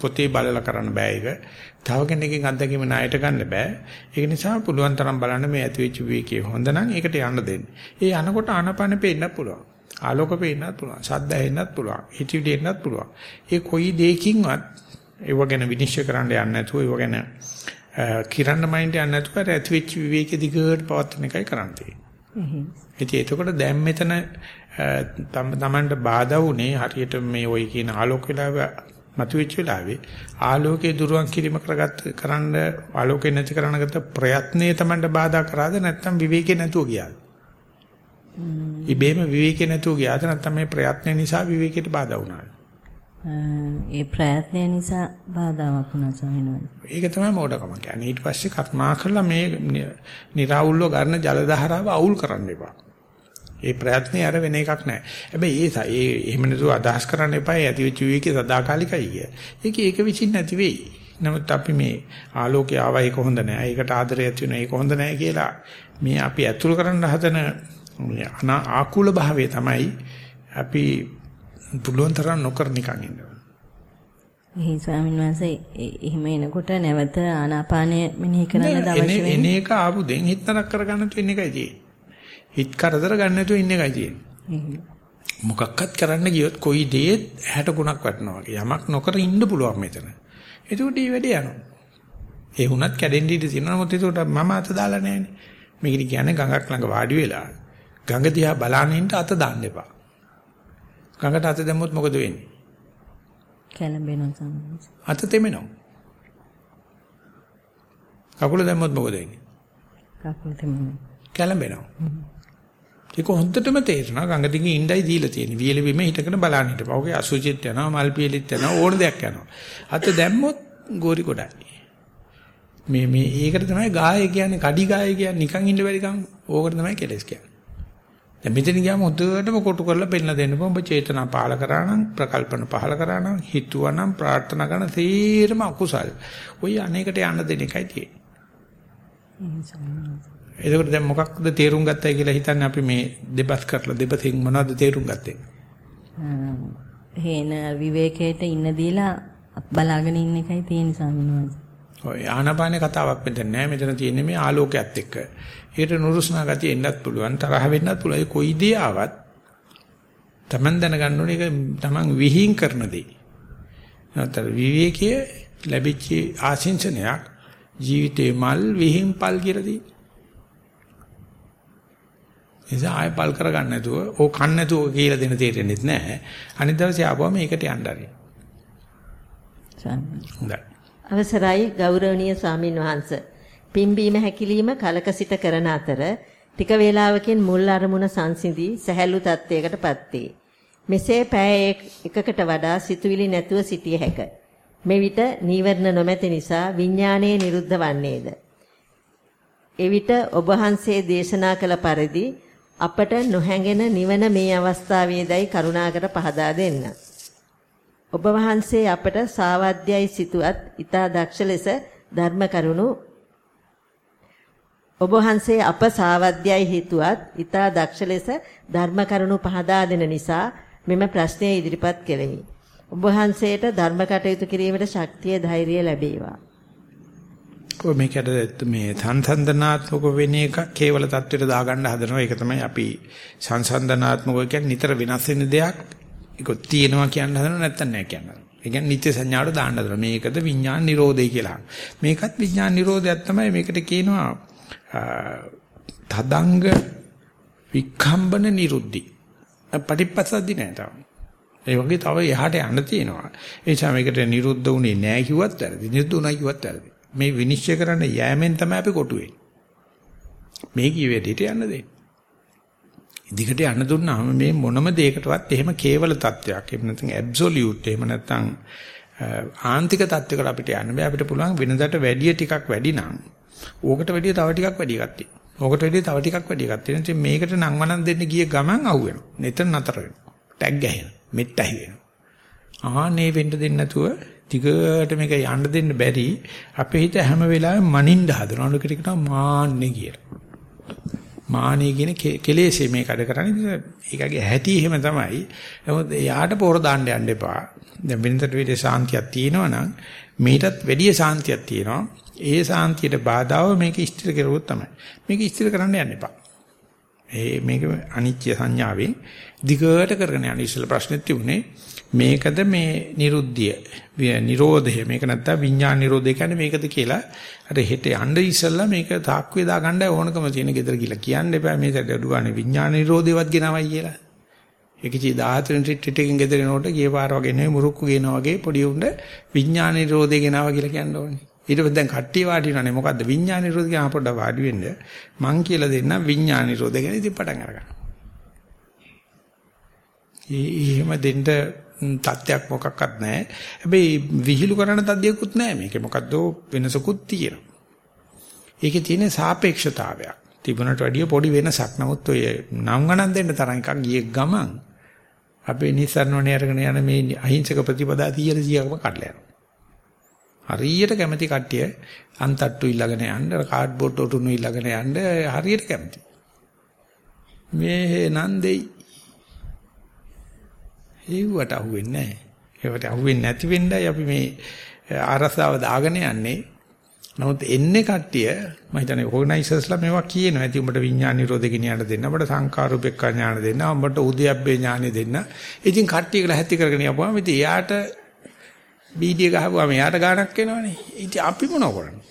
A: පොතේ බලලා කරන්න බෑ ඒක. තව කෙනෙක්ගෙන් අත්දැකීම ණයට ගන්න බෑ. ඒක නිසා පුළුවන් තරම් බලන්න මේ ඇතිවෙච්ච විවේකයේ හොඳ නම් ඒකට යන්න දෙන්න. ඒ යනකොට ආනපන පේන්නත් පුළුවන්. ආලෝක පේන්නත් පුළුවන්. ශබ්ද ඇහෙන්නත් පුළුවන්. හිතවිලි එන්නත් පුළුවන්. ඒ කොයි දෙයකින්වත් ඒව ගැන විනිශ්චය කරන්න යන්නේ නැතුව ඒව ගැන කිරන්න මයින්ඩ් යන්නේ නැතුව අර ඇති වෙච්ච විවේක දිගට පවත්වන එකයි කරන්න තියෙන්නේ. එතකොට දැන් මෙතන තමන්ට බාධා වුණේ හරියට මේ ওই කියන ආලෝක වෙලාව මතුවෙච්ච වෙලාවේ ආලෝකයේ දුරුවන් කිරීම කරගත්ත කරන්න ආලෝකේ නැති කරනගත ප්‍රයත්නයේ තමන්ට බාධා කරාද නැත්නම් විවේකේ නැතුව ගියාද? ඉබේම විවේකේ නැතුව ගියාද නැත්නම් මේ ප්‍රයත්න නිසා විවේකයට බාධා වුණාද?
C: ඒ ප්‍රයත්නය නිසා බාධාවක් වුණා ස්වාමීන්.
A: ඒක තමයි මෝඩකම කියන්නේ. ඊට පස්සේ කර්මා කළා මේ निराවුල්ව ගන්න ජල දහරාව අවුල් කරන්න එපා. ඒ ප්‍රයත්නේ අර වෙන එකක් නෑ. හැබැයි ඒ ඒ එහෙම නේද අදහස් කරන්න එපා. ඇති වෙච්ච විවේකේ සදාකාලිකයි කිය. ඒක ඒක විසින් නැති වෙයි. නමුත් අපි මේ ආලෝකය ආවා ඒක හොඳ නෑ. ඒකට ආදරය ඇති වෙනවා ඒක හොඳ නෑ කියලා මේ අපි ඇතුල් කරන්න හදන ආකුල භාවය තමයි අපි පුළුවන් තරම් නොකර නිකන් ඉන්නවා.
C: එහි ස්වාමීන් වහන්සේ එහෙම එනකොට නැවත ආනාපානය මෙනෙහි කරන්න දවස්
A: වෙන්නේ. එන එක ආපු දෙන් හිත නරක කරගන්න තියෙන එකයි තියෙන්නේ. හිත කරදර ගන්න නැතුව ඉන්න එකයි තියෙන්නේ. මොකක්වත් කරන්න ගියොත් කොයි දේත් 60 ගුණක් වටනවා වගේ. යමක් නොකර ඉන්න පුළුවන් මෙතන. එතකොට මේ වැඩේ යනවා. ඒ වුණත් කැඩෙන්න ඉඩ තියෙනවා. නමුත් ඒකට මම අත දාලා නැහැනේ. මේක කියන්නේ ගඟක් ළඟ වාඩි වෙලා ගඟ දිහා බලන ඉන්න අත දාන්න එපා. ගඟට අත දැම්මොත් මොකද වෙන්නේ?
C: කැළඹෙනවා සම්මත.
A: අත තෙමෙනවා. කකුල දැම්මොත් මොකද වෙන්නේ?
C: කකුල තෙමෙනවා.
A: කැළඹෙනවා. ඒක හොඳටම තේරෙනවා ගඟ දිගේ ඉඳයි දීලා තියෙන. වියලි බිම හිටගෙන බලන්න හිටපන්. ඔගේ අසුචිත් යනවා, මල් පියලිත් යනවා, ඕන දෙයක් යනවා. අත දැම්මොත් ගෝරි කොටයි. මේ මේ ඒකට තමයි ගාය කියන්නේ, කඩි ගාය කියන්නේ නිකන් ඉන්න බැරි කම. ඕකට තමයි කෙලස් කියන්නේ. දැන් මෙතන ගියාම හොඳටම කොටු කරලා පෙන්නලා දෙන්න ඔබ චේතනා පාල කරා නම් ප්‍රකල්පන පහල කරා නම් හිතුවා නම් ප්‍රාර්ථනා කරන තීරම අකුසල්. ওই අනේකට යන්න දෙන එකයි තියෙන්නේ. එතකොට දැන් මොකක්ද තේරුම් ගත්තයි කියලා හිතන්නේ අපි මේ දෙබස් කරලා දෙබසින් මොනවද තේරුම් ගත්තේ?
C: හේන විවේකයට ඉන්න දීලා බලාගෙන ඉන්න එකයි තියෙන සම්මානවාද.
A: ඔය ආනාපානේ කතාවක් මෙතන නෑ මෙතන තියෙන්නේ මේ ආලෝකයත් එක්ක. ඒකට නුරුස්නා ගතිය එන්නත් පුළුවන් තරහ වෙන්නත් පුළුවන්. ඒ කොයි දේ ආවත් Taman දැනගන්න ඕනේ ඒක Taman විහිං කරන දේ. නැතර විවේකයේ ලැබිච්ච ආශිංසනයක් ජීවිතේ මල් විහිං පල් කියලා තියෙන්නේ. එසා ආය පල් කරගන්න නැතුව ඕ කන්න නැතුව කියලා දෙන තේරෙන්නේ නැහැ. අනිත් දවසේ ආවම මේකට යන්න හරි.
B: අවසරයි ගෞරවනීය ස්වාමින් වහන්සේ. පිම්බීම හැකිලිම කලක සිට කරන අතර ටික වේලාවකින් මුල් අරමුණ සංසිඳී සැහැල්ලු තත්වයකටපත් වේ. මෙසේ පැය එකකට වඩා සිතුවිලි නැතුව සිටිය හැක. මෙවිට නීවරණ නොමැති නිසා විඥානයේ නිරුද්ධ වන්නේද? එවිට ඔබ වහන්සේ දේශනා කළ පරිදි අපට නොහැඟෙන නිවන මේ අවස්ථාවේදයි කරුණාකර පහදා දෙන්න. ඔබ වහන්සේ අපට සාවද්‍යයි සිතුවත් ඊතා දක්ෂ ලෙස ධර්ම කරුණු ඔබ වහන්සේ අප සාවද්‍යයි හිතුවත් ඊතා දක්ෂ ලෙස ධර්ම කරුණු පහදා දෙන නිසා මෙම ප්‍රශ්නය ඉදිරිපත් කෙලෙමි. ඔබ වහන්සේට ධර්ම කටයුතු කිරීමට ශක්තිය ධෛර්යය ලැබේවා.
A: ඔය මේකට මේ සංසන්දනාත්මක වෙන එක කේවල தത്വෙට දාගන්න හදනවා. ඒක තමයි අපි සංසන්දනාත්මක කියන්නේ නිතර වෙනස් වෙන දෙයක්. ඒක තියෙනවා කියන හදනවා නැත්නම් නැහැ කියන. ඒ කියන්නේ නිත්‍ය සංඥාවට දාන්න හදනවා. මේකද විඥාන නිරෝධය කියලා. මේකත් විඥාන නිරෝධයක් තමයි මේකට කියනවා තදංග වික්ඛම්බන නිරුද්ධි. පටිපස්සද්දි නෑ තාම. ඒ වගේ තව එහාට යන්න තියෙනවා. ඒ නිසා මේකට නිරුද්ධ වුණේ නෑ කිව්වත් වැරදි. නිරුද්ධ වුණා කිව්වත් වැරදි. මේ විනිශ්චය කරන්න යෑමෙන් තමයි අපි කොටු වෙන්නේ. මේ කියෙ දෙයට යන්න දෙන්නේ. දිගට යන්න දුන්නාම මේ මොනම දෙයකටවත් එහෙම කේවල තත්වයක් එහෙම නැත්නම් ඇබ්සොලියුට් එහෙම නැත්නම් ආන්තික තත්වයකට අපිට යන්න බෑ අපිට පුළුවන් වෙනදාට වැඩි ටිකක් වැඩි නම් ඕකට වැඩි තව ටිකක් වැඩි එකක් තියෙනවා. ඕකට වැඩි තව ටිකක් වැඩි එකක් තියෙනවා. ඉතින් මේකට නම් වණන් දෙන්න ගිය ගමන් අහු වෙනවා. එතන නතර වෙනවා. ටැග් ගහනවා. මෙට්ට ඇහි වෙනවා. ආනේ වෙන්න දෙන්නේ නැතුව දිගට මේක යන්න දෙන්න බැරි අපේ හිත හැම වෙලාවෙම මනින්න හදනවා. ඔන්න කිරිකට මාන්නේ කියලා. මානිය කියන කෙලෙසේ මේ කඩ කරන්නේ ඒකගේ ඇති එහෙම තමයි. නමුත් යාට පොර දාන්න යන්න එපා. දැන් වෙනතට විදිහේ සාන්තියක් තියෙනවා නම් මේකටත් වැඩි සාන්තියක් තියෙනවා. ඒ සාන්තියට බාධාව මේක ස්ථිර කරුවොත් තමයි. මේක ස්ථිර කරන්න යන්න එපා. ඒ මේක අනිත්‍ය සංඥාවෙන් දිගට කරගෙන යන ඉස්සෙල් ප්‍රශ්නෙත් තිබුණේ මේකද මේ නිරුද්ධිය නිරෝධය. මේක නැත්තම් විඥාන නිරෝධය කියන්නේ මේකද කියලා අර හෙට යන්න ඉස්සෙල්ලා මේක තාක්කුවේ දා ගන්න ඕනකම තියෙන gedara කියලා කියන්න එපා. මේ සැඩ අඩුවානේ විඥාන නිරෝධයවත් ගෙනවයි කියලා. ඒකචි 14 ට්‍රිට් එකකින් gedara එනකොට ගිය පාර වගේ නෙවෙයි මුරුක්කු ගේනවා වගේ පොඩි උණ්ඩ විඥාන නිරෝධය ගෙනවා කියලා කියන්න ඕනේ. ඊට පස්සේ දැන් කට්ටිය වාඩි වෙනනේ මොකද්ද? විඥාන නිරෝධය කියන පොඩ්ඩක් වාඩි වෙන්න. මං කියලා දෙන්නම් විඥාන නිරෝධය ගැන. ඉතින් පටන් අරගන්න. ඒ එහෙම දෙන්න තත්යක් මොකක්වත් නැහැ. හැබැයි විහිළු කරන තත්යකුත් නැහැ. මේකේ මොකද්ද වෙනසකුත් තියෙනවා. ඒකේ තියෙන සාපේක්ෂතාවයක්. තිබුණට වැඩිය පොඩි වෙනසක්. නමුත් ඔය නම් ගණන් දෙන්න තරම් එකක් ගියේ ගමන් අපේ නිසරණෝනේ අරගෙන යන මේ අහිංසක ප්‍රතිපදා 100 100ක්ම කඩලා යනවා. හරියට කැමති කට්ටිය අන්තට්ටු ඉල්ලගෙන යන්න, කාඩ්බෝඩ් ඔටුනු ඉල්ලගෙන යන්න හරියට කැමති. මේ නන්දෙයි ඒවට අහුවෙන්නේ නැහැ. ඒවට අහුවෙන්නේ නැති වෙන්නයි අපි මේ ආරසාව දාගෙන යන්නේ. නමුත් එන්නේ කට්ටිය මම හිතන්නේ ඕගනයිසර්ස්ලා මේවා කියනවා. ඇති උඹට විඥාන නිරෝධ ගෙනියන්න දෙන්න, උඹට සංකාරූපෙක්ක ඥාන දෙන්න, උඹට උද්‍යප්පේ ඥානෙ දෙන්න. ඉතින් කට්ටිය කියලා හැටි කරගෙන යපුවාම ඉතින් එයාට බීඩිය ගහපුවාම එයාට ගාණක් එනවනේ. ඉතින් අපි මොනව කරන්නේ?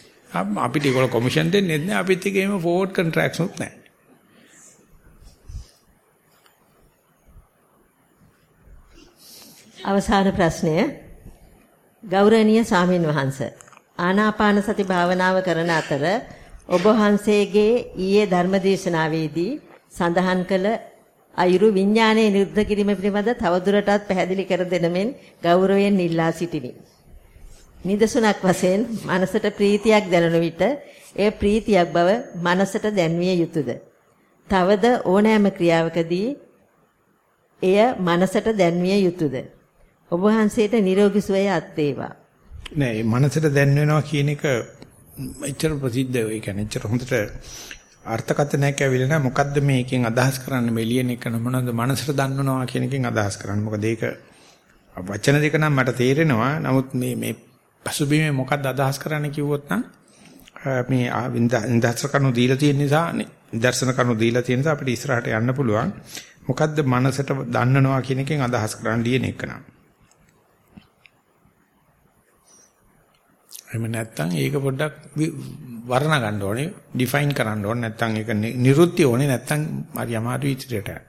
A: අපිට ඒගොල්ලෝ කොමිෂන් දෙන්නේ නැහැ. අපිත් එක්ක එහෙම ෆෝවර්ඩ් කොන්ට්‍රැක්ට්ස් උත් නැහැ.
B: අවසාන ප්‍රශ්නය ගෞරවනීය සාමින් වහන්ස ආනාපාන සති භාවනාව කරන අතර ඔබ වහන්සේගේ ඊයේ ධර්මදේශනාවේදී සඳහන් කළ අයුරු විඥානයේ නිරුද්ධ කිරීම පිළිබඳ තවදුරටත් පැහැදිලි කර දෙනමින් ගෞරවයෙන් ඉල්ලා සිටිමි. නිදසුනක් වශයෙන් මනසට ප්‍රීතියක් දැනෙන විට එය ප්‍රීතියක් බව මනසට දැන්විය යුතුයද? තවද ඕනෑම ක්‍රියාවකදී එය මනසට දැන්විය යුතුයද? ඔබ වහන්සේට නිරෝගී සුවය අත් වේවා.
A: නෑ මනසට දැන් වෙනවා කියන එක එච්චර ප්‍රසිද්ධ ඒ කියන්නේ එච්චර හොඳට අර්ථකථනයක් ඇවිල්ලා නැහැ මොකද්ද මේකෙන් අදහස් කරන්න මේ ලියන එක මොනවද මනසට දන්නවනවා කියන එකෙන් අදහස් කරන්න. මොකද ඒක වචන දෙක නම් මට තේරෙනවා. නමුත් මේ මේ පසුබිමේ මොකද්ද අදහස් කරන්න කිව්වොත් නම් මේ ඉන්දස්තර කණු දීලා තියෙන නිසා දර්ශන කණු දීලා තියෙන නිසා අපිට ඉස්සරහට යන්න පුළුවන්. මොකද්ද මනසට දන්නනවා කියන එකෙන් අදහස් කරන්න ලියන එක නම්. එහෙම නැත්නම් ඒක පොඩ්ඩක් වර්ණ ගන්න ඕනේ, ඩිෆයින් කරන්න ඕනේ. නැත්නම් ඒක නිරුත්ති ඕනේ. නැත්නම් හරි අමාරු ඉදිරියට යන්න.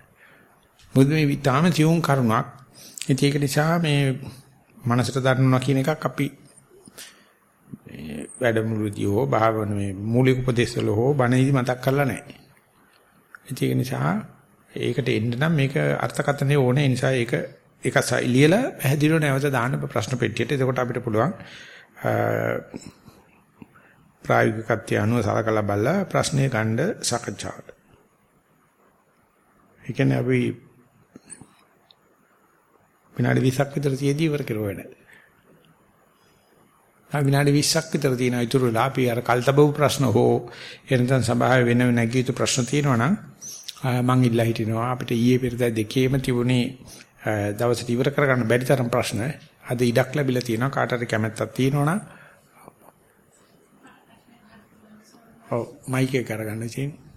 A: මොකද මේ තාම සියුම් කරුණක්. ඉතින් ඒක නිසා මේ මනසට දන්නවා කියන එකක් අපි වැඩමුළුදී හෝ භාවන මේ මූලික උපදේශවල හෝ බණේදී මතක් කරලා නැහැ. ඒක නිසා ඒකට එන්න නම් මේක අර්ථකථනය ඕනේ. ඒ නිසා ඒක ඒක ලියලා පැහැදිලිව නැවත දාන්න ප්‍රශ්න පෙට්ටියට. එතකොට අපිට පුළුවන් ප්‍රායෝගිකත්වය අනුව සලකලා බලලා ප්‍රශ්නය ගන්න සාකච්ඡාවට. ඒ කියන්නේ අපි විනාඩි 20ක් විතර තියදී ඉවර කෙරුව වැඩ. ආ විනාඩි 20ක් විතර තියෙන ඉතුරු වෙලා අපි අර කල්තබු ප්‍රශ්න හෝ එනතන් සභාවේ වෙන නැගී යුතු ප්‍රශ්න තියෙනවා නම් මං ඉල්ලා හිටිනවා අපිට ඊයේ පෙරද දෙකේම තිබුණේ දවසට ඉවර කරගන්න බැරි තරම් ප්‍රශ්න අද ඉඩක් ලැබිලා තියෙනවා කාට හරි කැමැත්තක් තියෙනවා නම් ඔව් මයික් එක කරගන්න තියෙන්නේ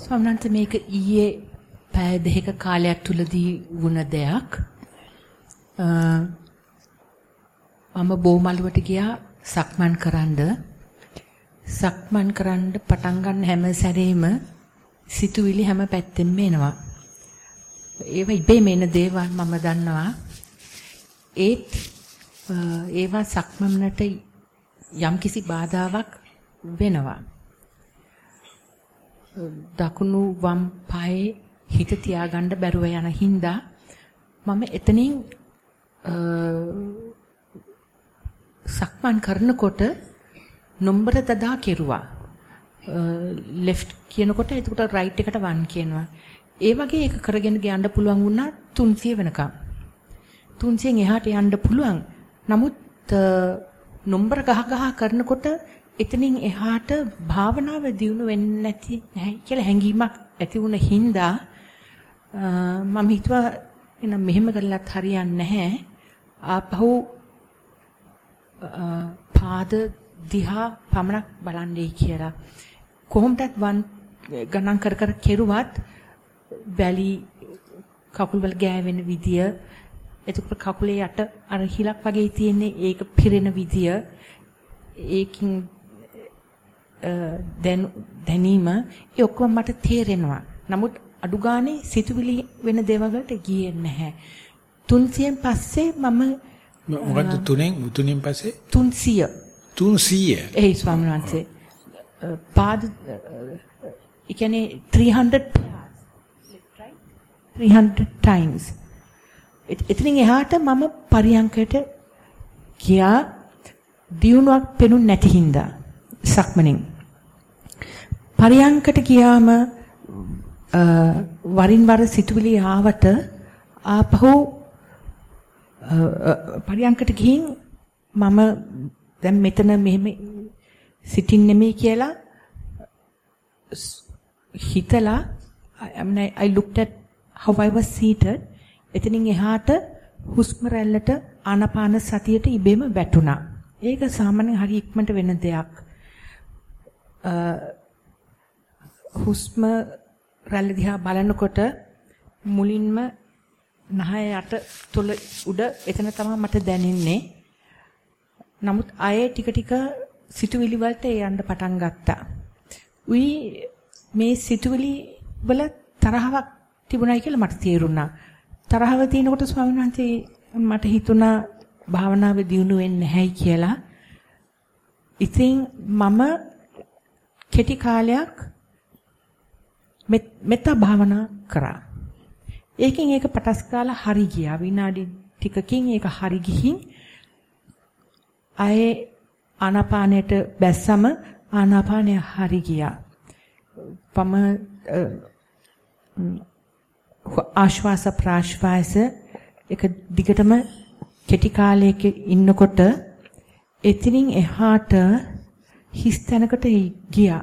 D: ස්වාමීන් මේක ඊයේ පැය දෙකක කාලයක් තුලදී වුණ දෙයක්. මම බෝමලුවට ගියා සක්මන් කරන්න. සක්මන් කරන්න පටන් ගන්න හැම සැරේම සිතුවිලි හැම පැත්තෙම එනවා. ඒව ඉබේම එන දේවල් මම දන්නවා. ඒත් ඒවා සක්මනට යම්කිසි බාධාවක් වෙනවා. දකුණු වම් පායේ හිත තියාගන්න බැරුව යන හින්දා මම එතනින් සක්මන් කරනකොට නම්බර දදා කෙරුවා. left කියනකොට එතකොට right එකට 1 කියනවා. ඒ වගේ එක කරගෙන යන්න පුළුවන් වුණා 300 වෙනකම්. 300න් එහාට යන්න පුළුවන්. නමුත් නම්බර ගහ ගහ කරනකොට එතනින් එහාට භාවනාව දියුණු වෙන්නේ නැති නැහැ කියලා හැඟීමක් ඇති වුණ හින්දා මම හිතුවා එන මෙහෙම කළත් හරියන්නේ නැහැ. ආපහු පාද දිහා පමණක් බලන්නේ කියලා. කොහොමදත් වන් ගණන් කර කර කෙරුවත් වැලි කකුල් වල ගෑවෙන විදිය. එතකොට කකුලේ යට අර හිලක් වගේ තියෙන්නේ. ඒක පිරෙන විදිය. ඒකින් දැනීම ඒ ඔක්කොම මට තේරෙනවා. නමුත් අඩු ගානේ සිතුවිලි වෙන දේවල් වලට ගියේ නැහැ. 300න් පස්සේ මම
A: මොකද්ද තුනෙන්? තුනෙන් පස්සේ?
D: 300
A: 300
D: ඒ ස්වාමීන් වහන්සේ පාද ඒ කියන්නේ 300 300 times. එතනින් එහාට මම පරියන්කයට ගියා. දියුණුවක් පෙනුනේ නැති හින්දා සක්මණෙන්. පරියන්කට ගියාම වරින් වර සිතුවිලි ආවට ආපහු පරියන්කට ගිහින් මම දැන් මෙතන මෙහෙම සිටින් නෙමෙයි කියලා හිතලා I mean I looked at how I was seated එතනින් එහාට හුස්ම රැල්ලට ආනාපාන සතියට ඉබේම වැටුණා. ඒක සාමාන්‍යයෙන් හරි ඉක්මනට වෙන දෙයක්. හුස්ම රැල්ල දිහා බලනකොට මුලින්ම නහය යට තොල උඩ එතන තමයි මට දැනෙන්නේ. නමුත් ආයේ ටික ටික සිතුවිලි වලට යන්න පටන් ගත්තා. උයි මේ සිතුවිලි වල තරහවක් තිබුණයි කියලා මට තේරුණා. තරහව තියෙනකොට ස්වාමීන් වහන්සේ මට හිතුණා භාවනාවේ දියුණු වෙන්නේ නැහැයි කියලා. ඉතින් මම කෙටි කාලයක් මෙත්තා භාවනා කරා. ඒකෙන් ඒක පටස් කාලා හරි ගියා. විනාඩි ටිකකින් ඒක හරි ගිහින් ආයේ ආනාපානයට බැස්සම ආනාපානය හරි ගියා. වම ආශ්වාස ප්‍රාශ්වාස එක දිගටම කෙටි කාලයක ඉන්නකොට එතනින් එහාට හිස් තැනකට ගියා.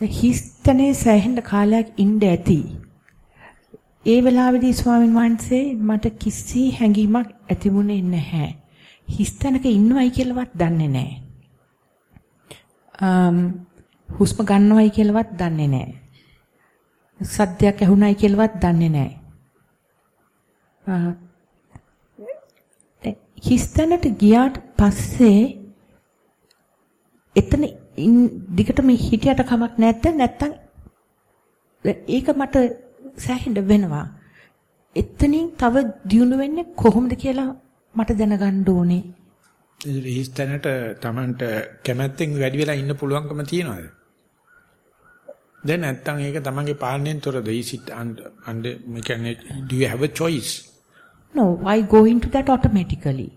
D: හිස්තනේ සෑහෙන කාලයක් ඉන්න ඇති. ඒ වෙලාවේදී ස්වාමීන් වහන්සේ මට කිසි හැඟීමක් ඇතිුනේ නැහැ. හිස්තැනක ඉන්නවයි කියලාවත් දන්නේ නැහැ. um හුස්ම ගන්නවයි කියලාවත් දන්නේ නැහැ. සද්දයක් ඇහුණයි කියලාවත් දන්නේ නැහැ. හිස්තැනට ගියාට පස්සේ එතන දිගටම හිටියට කමක් නැද්ද නැත්තම් ඒක මට සෑහෙන්න වෙනවා. එතනින් තව දියුණු වෙන්නේ කොහොමද කියලා මට දැනගන්න ඕනේ.
A: ඒ ස්තැනට Tamanට කැමැත්තෙන් වැඩි වෙලා ඉන්න පුළුවන්කම තියනවාද? දැන් නැත්තම් ඒක Tamanගේ පාලනයෙන් තොරද? is it under under mechanic do you have a choice?
D: No, I go into that automatically.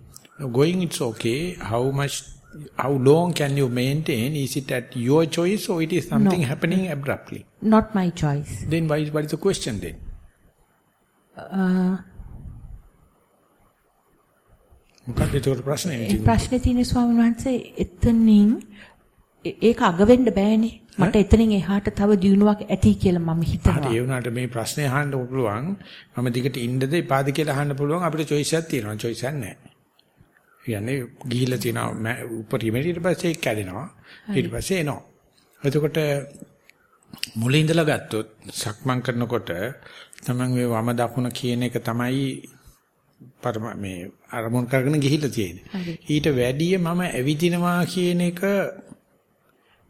A: No, going it's okay. How much how long can you maintain? Is it at your choice or it is something
D: No.
A: happening abruptly?
D: not my choice.
A: Then why, what is the question then?
D: Uh,
A: මොකක්ද ඒකට ප්‍රශ්නේ
D: ඒ ප්‍රශ්නේ තියෙන ස්වාමීන් වහන්සේ එතනින් ඒ- ඒක අග වෙන්න බෑනේ. මට එතනින් එහාට තව දියුණුවක් ඇති කියලා මම
A: හරි
D: හිතනවා.
A: ඒ වුණාට මේ ප්‍රශ්නේ අහන්න පුළුවන් මම දිගට ඉන්නද එපාද කියලා අහන්න පුළුවන් අපිට choice එකක් තියෙනවා choice එකක් නැහැ. කියන්නේ ගිහිල්ලා තියෙනවා උපරිමයට ඊට පස්සේ ඒක කැඩෙනවා ඊට පස්සේ එනවා. එතකොට මුලින් ඉඳලා ගත්තොත් සක්මන් කරනකොට තමන් මේ වම දකුණ කියන එක තමයි පරම මේ අරමුණු කරගෙන ගිහිල්ලා තියෙන්නේ. ඊට වැඩිය මම ඇවිදිනවා කියන එක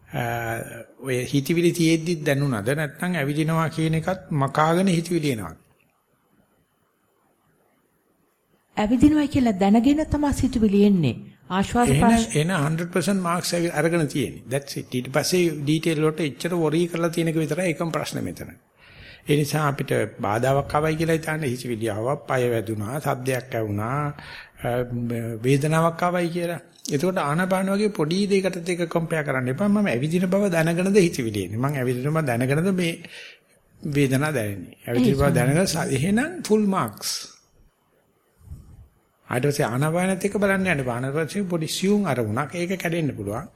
A: ඔය හිතවිලි තියෙද්දි දැනුණාද නැත්නම් ඇවිදිනවා කියන එකත් මකාගෙන හිතවිලි එනවා.
D: ඇවිදිනවා කියලා දැනගෙන තමයි සිතුවිලි එන්නේ. ආශ්වාස ප්‍රාශ්වාස
A: එන 100% marks අරගෙන තියෙන්නේ. that's it. ඊට පස්සේ detail වලට එච්චර worry කරලා තියෙන එක විතරයි එකම ප්‍රශ්නේ මෙතන. ඒ නිසා අපිට බාධාවක් ආවයි කියලා හිතන්නේ හිතවිලි ආවා, පය වැදුනා, සද්දයක් ඇහුණා, වේදනාවක් ආවයි කියලා. එතකොට ආනාපාන වගේ පොඩි දෙයකට දෙක කම්පෙයා කරන්න එපා. මම ඇවිදින බව දැනගෙනද හිතවිලි එන්නේ. මම ඇවිදින බව දැනගෙනද මේ වේදනාව දැනෙන්නේ. ඇවිදින බව දැනගෙන ස- එහෙනම් full marks. ඊට පස්සේ ආනාපානත් එක්ක බලන්න යන්න ආනාපානපස්සේ පොඩි සියුම් අරමුණක් ඒක කැඩෙන්න පුළුවන්.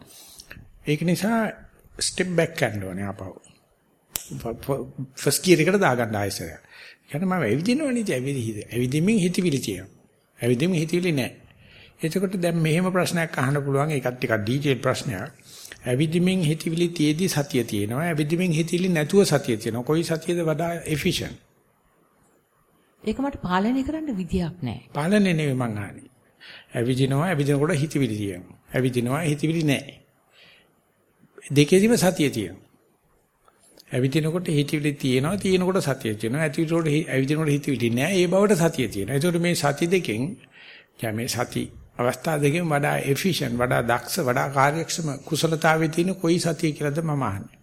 A: ඒක නිසා ස්ටෙප් බෑක් කරන්න ඕනේ ආපහු. ෆස්ට් ගියර් එකට දාගන්න ආයෙසර. කියන්නේ මම ඇවිදිනවනේ ඉතින් ඇවිදි හිත. ඇවිදින්මින් හිතවිලි තියෙනවා. ඇවිදින්මින් හිතවිලි නැහැ. එතකොට දැන් මෙහෙම ප්‍රශ්නයක් අහන්න පුළුවන් ඒකත් ටිකක් ඩීටේල් ප්‍රශ්නයක්. ඇවිදිමින් හිතවිලි තියේදී සතිය තියෙනවා. ඇවිදිමින් හිතවිලි නැතුව සතිය තියෙනවා. කොයි සතියද වඩා efficient?
D: ඒක මට පාලනය කරන්න විදියක් නැහැ.
A: පාලනය නෙවෙයි මං අහන්නේ. ඇවිදිනවා ඇවිදිනකොට හිතවිලි තියෙනවා. ඇවිදිනවා හිතවිලි නැහැ. දෙකේදීම සතිය තියෙනවා. ඇවිදිනකොට හිතවිලි තියෙනවා තියෙනකොට සතිය තියෙනවා. ඇතිවිලට ඇවිදිනකොට හිතවිලි නැහැ. ඒ බවට සතිය තියෙනවා. ඒකට මේ සති දෙකෙන් යමේ සති අවස්ථා දෙකෙන් වඩා එෆිෂන්ට් වඩා දක්ෂ වඩා කාර්යක්ෂම කුසලතාවයේ තියෙන කොයි සතිය කියලාද මම අහන්නේ.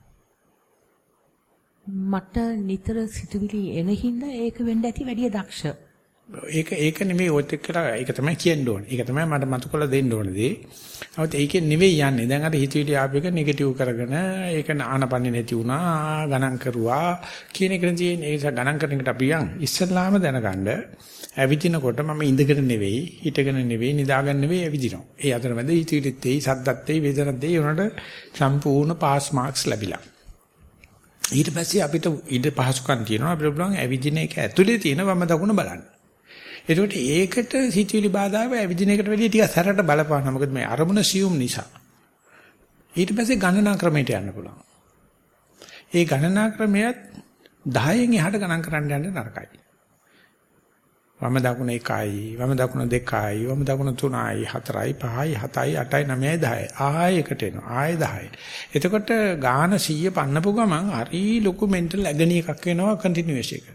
D: මට නිතර සිතුවිලි එන හින්දා ඒක වෙන්න ඇති වැඩි දක්ෂ.
A: ඒක ඒක නෙමෙයි ඔත් එක්කලා ඒක තමයි කියන්න ඕනේ. ඒක තමයි මට මතු කරලා දෙන්න ඕනේ දේ. නමුත් ඒකෙන් නෙවෙයි යන්නේ. දැන් අර හිතවිලි ආපෙක නෙගටිව් කරගෙන ඒක ආනපන්නේ නැති වුණා, ගණන් කරුවා කියන එක තියෙන ඒ නිසා ගණන් කරන එකට අපි යන් ඉස්සල්ලාම දැනගන්න ඇවිදිනකොට මම ඉඳගෙන නෙවෙයි, හිටගෙන නෙවෙයි, නිදාගෙන නෙවෙයි ඇවිදිනවා. ඒ අතරමැද හිතවිලිත් එයි, සද්දත් එයි, වේදනත් එයි උනට සම්පූර්ණ පාස් මාක්ස් ලැබිලා. ඊට පස්සේ අපිට ඉඩ පහසුකම් තියෙනවා අපිට පුළුවන් ඇවිදින එක ඇතුලේ තියෙන වම දකුණ බලන්න. එතකොට ඒකට සිතුවිලි බාධාව ඇවිදින එකට වැඩිය ටිකක් සැරට බලපානවා. මොකද මේ අරමුණ සියුම් නිසා. ඊට පස්සේ ගණනා ක්‍රමයට යන්න පුළුවන්. ඒ ගණනා ක්‍රමයක් 10න් එහාට ගණන් කරන්න යන්න නරකයි. වම දකුණ 1යි, වම දකුණ 2යි, වම දකුණ 3යි, 4යි, 5යි, 7යි, 8යි, 9යි, 10යි. ආයෙ එකට එනවා. ආයෙ 10යි. එතකොට ගාන 100 පන්නපු ගමන් හරි ලොකු මෙන්ටල් ඇගනි එකක් වෙනවා කන්ටිනියුස් එක.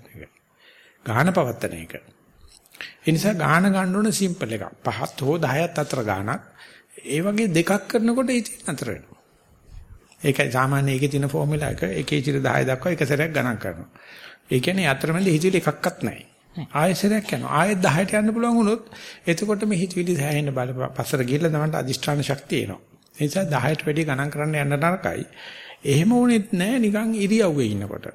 A: ගාන පවත්තන එක. ඒ නිසා ගාන ගන්න ඕන සිම්පල් එකක්. පහත් හෝ 10ත් අතර ගානක්. ඒ වගේ දෙකක් කරනකොට ඉතින් අතර වෙනවා. ඒකයි සාමාන්‍ය ඒකේ තියෙන ෆෝමියුලා එක එකේ ඉතින් 10 දක්වා එක සැරයක් ගණන් කරනවා. ඒ කියන්නේ අතරමැද හිතවිලි එකක්වත් නැහැ. ආයෙ සැරයක් යනවා. ආයෙත් 10ට යන්න පුළුවන් වුණොත් එතකොට මේ හිතවිලි සෑහෙන්න බල පස්සට ගිහලා තමයි අදිෂ්ඨාන ශක්තිය එනවා. ඒ නිසා 10ට වැඩි ගණන් කරන්න යන්න නරකයි. එහෙම වුණෙත් නැහැ නිකන් ඉරියව්වේ ඉන්නකොට.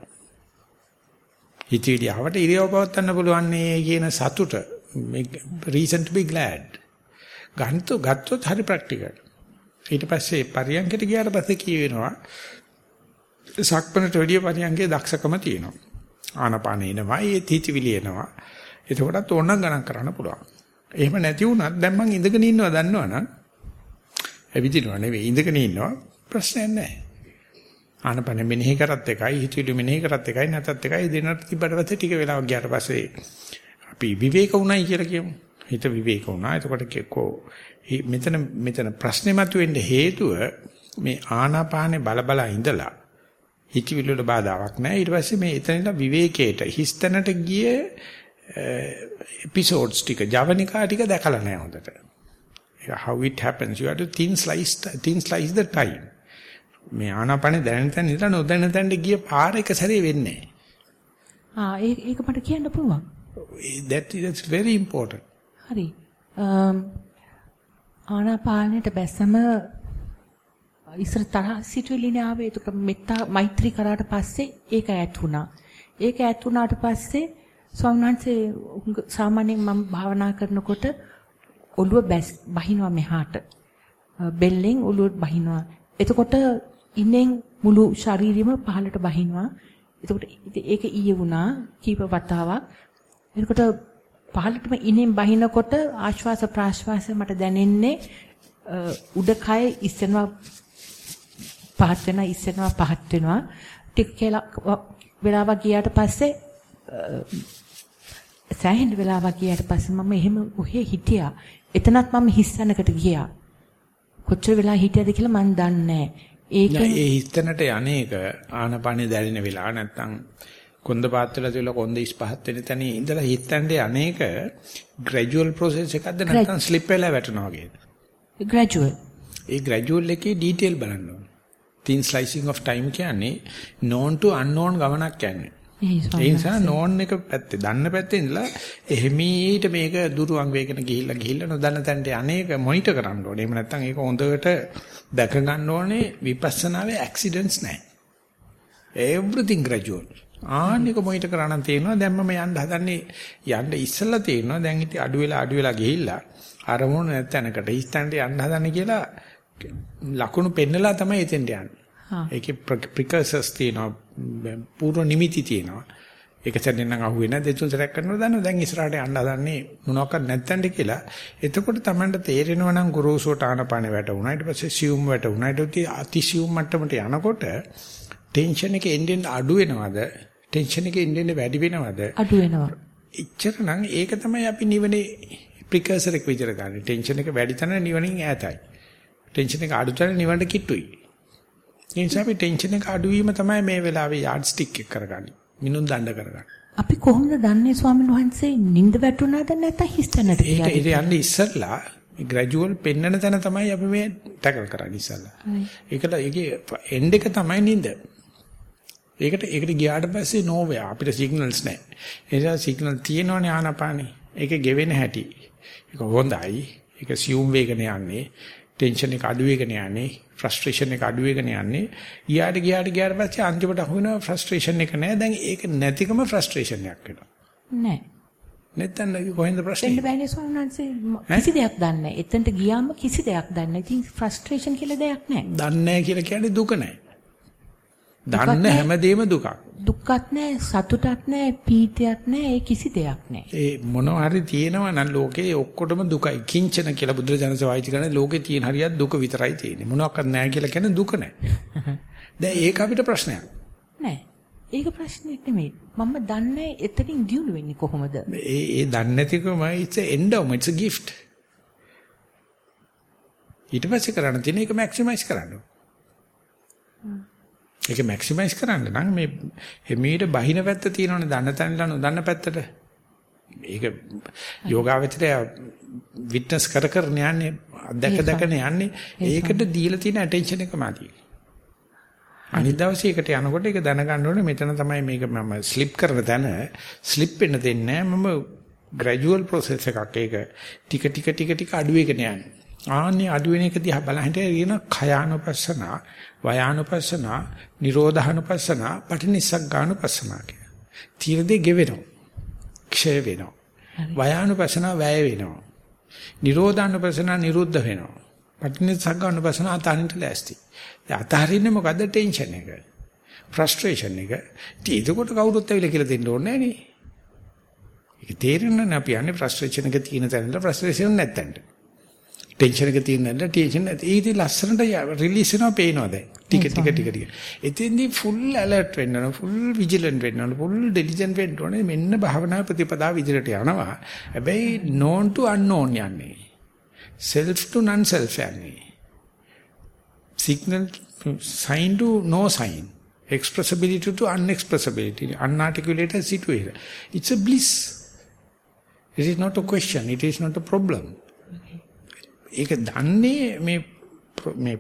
A: හිතවිලි ආවට ඉරියව් පවත්වන්න පුළුවන් නේ කියන සතුට reason to be glad. ගන්තෝ ගත්තොත් හරි ප්‍රැක්ටිකල්. ඊට පස්සේ පරියන්කට ගියාට පස්සේ කියවෙනවා සක්පනට වැඩිය පරියන්කේ දක්ෂකම තියෙනවා. ආනපාන එනවා, ඒ තීතිවිලි එනවා. එතකොටත් ඕනනම් ගණන් කරන්න පුළුවන්. එහෙම නැති වුණත් දැන් මං ඉඳගෙන ඉන්නවා දන්නවනම් ඇවිදිනවා නෙවෙයි ඉඳගෙන ඉන්නවා ප්‍රශ්නයක් නැහැ. ආනපන මෙනෙහි කරත් එකයි හිතවිලි මෙනෙහි කරත් එකයි නැතත් එකයි දෙන්නට තිබ්බට පස්සේ ටික වෙලාවක් ගියාට පස්සේ අපි විවේක උණයි කියලා කියමු. හිත විවේක වුණා. එතකොට කෙකෝ මෙතන මෙතන ප්‍රශ්නේ මතුවෙන්න හේතුව මේ ආනාපානේ බල බල ඉඳලා හිතවිලි වල බාධාවක් නැහැ. ඊට පස්සේ මේ එතනට විවේකයට හිස්තැනට ගිය එපිසෝඩ්ස් ටික ජවනිකා ටික දැකලා නැහැ හොඳට. how it happens you have to thin slice thin slice the time මේ ආනාපානේ දැනෙන තැන ඉඳලා නොදැනෙන තැනට ගිය පාර එක සැරේ වෙන්නේ
D: ආ ඒක ඒක මට කියන්න පුළුවන්.
A: නැහැ that is very important
D: හරි. Um, අම් ආනාපානෙට බැස්සම ඉස්සර තරහ සිටුවිලිනේ ආවේ. ඒක මෙත්තා මෛත්‍රී කරාට පස්සේ ඒක ඈත් වුණා. ඒක ඈත් වුණාට පස්සේ ස්වාමීනාන්සේ සාමාන්‍යයෙන් මම භාවනා කරනකොට ඔළුව බැස් බහිනවා මෙහාට. Uh, බෙල්ලෙන් ඔළුව බහිනවා. එතකොට ඉන්නෙන් මුළු ශරීරෙම පහළට බහිනවා. එතකොට ඒක ඊයේ වුණා කීප වතාවක්. එතකොට පහළටම ඉනෙන් බහිනකොට ආශ්වාස ප්‍රාශ්වාස මට දැනෙන්නේ උඩ කය ඉස්සෙනවා පහත් වෙනවා ඉස්සෙනවා පහත් වෙනවා. ටික කියලා වෙලාවක් ගියාට පස්සේ සෑහෙන වෙලාවක් ගියාට පස්සේ මම එහෙම ඔහේ හිටියා. එතනත් මම හිස්සනකට ගියා. කොච්චර වෙලා හිටියද කියලා මන් දන්නේ
A: නැහැ. ඒ හිතනට යන්නේක ආනපනේ දැනෙන වෙලාව නැත්තම් කොන්ද පාත් වෙලා තියලා කොන්ද ඉස්පහත් වෙන තැන ඉඳලා හිතන්නේ අනේක ග්‍රැජුවල් process එකක්ද නැත්නම් ස්ලිප් වෙලා වැටෙනවා වගේද?
D: ග්‍රැජුවල්.
A: ඒ ග්‍රැජුවල් එකේ ඩීටේල් බලන්න ඕන. thin slicing of time කියන්නේ known to unknown ගමනක් යන්නේ. ඒ නිසා known එක පැත්තේ දන්න පැත්තේ ඉඳලා එහෙමීට මේක දුරුවන් වේගන ගිහිල්ලා ගිහිල්ලා නොදන්න තැනට අනේක මොනිටර් කරන්න ඕනේ. එහෙම නැත්නම් ඒක හොඳට දැක ගන්න ඕනේ විපස්සනාවේ ඇක්සිඩන්ට්ස් නැහැ. everything gradual. ආන්නක මොහිට කරානම් තේරෙනවා දැන් මම යන්න හදන්නේ යන්න ඉස්සෙල්ලා තේරෙනවා දැන් ඉතින් අඩු වෙලා අඩු වෙලා ගිහිල්ලා අරමුණ නැත්ැනකට ඉස්තන්ට යන්න හදන්නේ කියලා ලකුණු පෙන්නලා තමයි එතෙන්ට යන්නේ. ඒකේ ප්‍රිකර්සර්ස් තියෙනවා පූර්ව නිමිති තියෙනවා. ඒක සැරෙන් නම් අහුවේ නැද්ද දෙතුන් සැරයක් කරනවා දන්නවා දැන් ඉස්සරහට යන්න හදන්නේ මොනවාක්වත් නැත්තන්ට කියලා. එතකොට Tamanට තේරෙනවා නම් ගුරුසෝට ආනපාන වැටුණා. ඊට පස්සේ සියුම් වැටුණා. ඊට පස්සේ අතිසියුම් මට්ටමට යනකොට ටෙන්ෂන් එක එන්න අඩු වෙනවද? ටෙන්ෂන් එක එන්න වැඩි වෙනවද?
D: අඩු වෙනවා.
A: එච්චර නම් ඒක තමයි අපි නිවනේ ප්‍රිකර්සර් එක විදිහට ගන්න. ටෙන්ෂන් එක වැඩි තැන නිවනින් ඈතයි. ටෙන්ෂන් එක අඩු තැන නිවනට කිට්ටුයි. ඒ නිසා අපි ටෙන්ෂන් එක අඩු වීම තමයි මේ වෙලාවේ යාඩ් ස්ටික් එක කරගන්නේ. මිනුම් දණ්ඩ කරගන්නේ.
D: අපි කොහොමද දන්නේ ස්වාමීන් වහන්සේ නිින්ද වැටුණාද නැත්නම් හිස්තැනට
A: කියලා? ඒක යන්නේ ඉස්සෙල්ලා ග්‍රැජුවල් පෙන්නන තැන තමයි අපි මේ ටැකල් කරන්නේ ඉස්සෙල්ලා. ඒකට ඒකේ එන්ඩ් එක තමයි නිින්ද. ඒකට ඒකට ගියාට පස්සේ නෝවේ අපිට සිග්නල්ස් නැහැ. ඒ නිසා සිග්නල් තියෙනවනේ ආනපානේ. ඒක ගෙවෙන හැටි. ඒක හොඳයි. ඒක සියුම් වේගන යන්නේ. ටෙන්ෂන් එක අඩු වෙගෙන යන්නේ. ෆ්‍රස්ට්‍රේෂන් එක අඩු වෙගෙන යන්නේ. ගියාට ගියාට ගියාට පස්සේ අන්තිමට අහු වෙනවා ෆ්‍රස්ට්‍රේෂන් එක නැහැ. දැන් ඒක නැතිකම ෆ්‍රස්ට්‍රේෂන් එකක් වෙනවා.
D: නැහැ.
A: නැත්තම් කොහෙන්ද ප්‍රශ්නේ?
D: දෙන්න බෑනේ ස්වාමීන් කිසි දෙයක් දන්නේ නැහැ. එතනට ගියාම කිසි දෙයක් දන්නේ නැහැ. ඉතින් ෆ්‍රස්ට්‍රේෂන් කියලා දෙයක් නැහැ.
A: දන්නේ නැහැ කියලා කියන්නේ දුක නැහැ. දන්න හැමදේම දුකක්.
D: දුක්ක් නැහැ, සතුටක් නැහැ, පීතියක් නැහැ, ඒ කිසි දෙයක් නැහැ.
A: ඒ මොනවා හරි තියෙනවා නම් ලෝකේ ඔක්කොටම දුකයි. කිංචන කියලා බුදුරජාණන් වහන්සේ කරන්නේ ලෝකේ තියෙන හරියක් දුක විතරයි තියෙන්නේ. මොනවාක්වත් නැහැ කියලා කියන්නේ දුක නැහැ. දැන් ඒක අපිට ප්‍රශ්නයක්.
D: නැහැ. ඒක ප්‍රශ්නයක් නෙමෙයි. මම දන්නේ එතනින් දියුණු වෙන්නේ කොහොමද?
A: ඒ ඒ දන්නේ නැතිකම it's a endowment, it's a gift. ඊට පස්සේ කරන්න තියෙන එක මැක්සිමයිස් කරන්න. ඒක මැක්සිමයිස් කරන්න නම් මේ හිමීට බහින පැත්ත තියෙනවනේ දන්න තැනලා නොදන්න පැත්තට. ඒක යෝගාවචරය විට්නස් කර කර යන්නේ දැක දැකන යන්නේ ඒකට දීලා තියෙන ඇටෙන්ෂන් එක මාදි. අනිත් දවසේ එකට යනකොට ඒක දැනගන්න ඕනේ මෙතන තමයි මේක මම ස්ලිප් කරන තැන ස්ලිප් වෙන්න දෙන්නේ මම ග්‍රැජුවල් process එකක් ඒක ටික ටික ටික ටික අඩු වෙගෙන යන්නේ. ආන්නේ අඩු වෙන එක දිහා බලහිට කියන khයානුපස්සනා, වයානුපස්සනා, නිරෝධානුපස්සනා, පටිනිස්සග්ගානුපස්සනා කිය. තීරදේ ගෙවෙනවා. ක්ෂය වෙනවා. වයානුපස්සනා වැය වෙනවා. නිරෝධානුපස්සනා නිරුද්ධ වෙනවා. පටිනිස්සග්ගානුපස්සනා අතහරින්න ලෑස්ති. අතහරින්නේ මොකද්ද ටෙන්ෂන් එක? ෆ්‍රස්ට්‍රේෂන් එක. ඉතින් ඒකට කවුරුත් ඇවිල්ලා කියලා දෙන්න ඕනේ නෑනේ. ඒක තේරෙන්නේ අපි යන්නේ ෆ්‍රස්ට්‍රේෂන් එක තියෙන තැනට ෆ්‍රස්ට්‍රේෂන් නැත්තන්ට. ටෙන්ෂන් එක තියෙන නැද්ද ටෙන්ෂන් නැති. ඒ ඉතින් ලස්සනට රිලීස් වෙනවා පේනවා දැන්. ටික ටික ටික ටික. එතෙන්දී ෆුල් ඇලර්ට් වෙන්න ඕන, ෆුල් විජිලන්ට් වෙන්න ඕන, ෆුල් ඩිලිජන්ට් වෙන්න ඕනේ. මෙන්න භාවනා ප්‍රතිපදාව විදිහට යනවා. හැබැයි known to unknown යන්නේ. self to non self යන්නේ. signal sign to no sign. expressibility to unexpressibility. Unarticulated situation. It's a bliss. It is not a question. It is not a problem. ඒක දන්නේ මේ මේ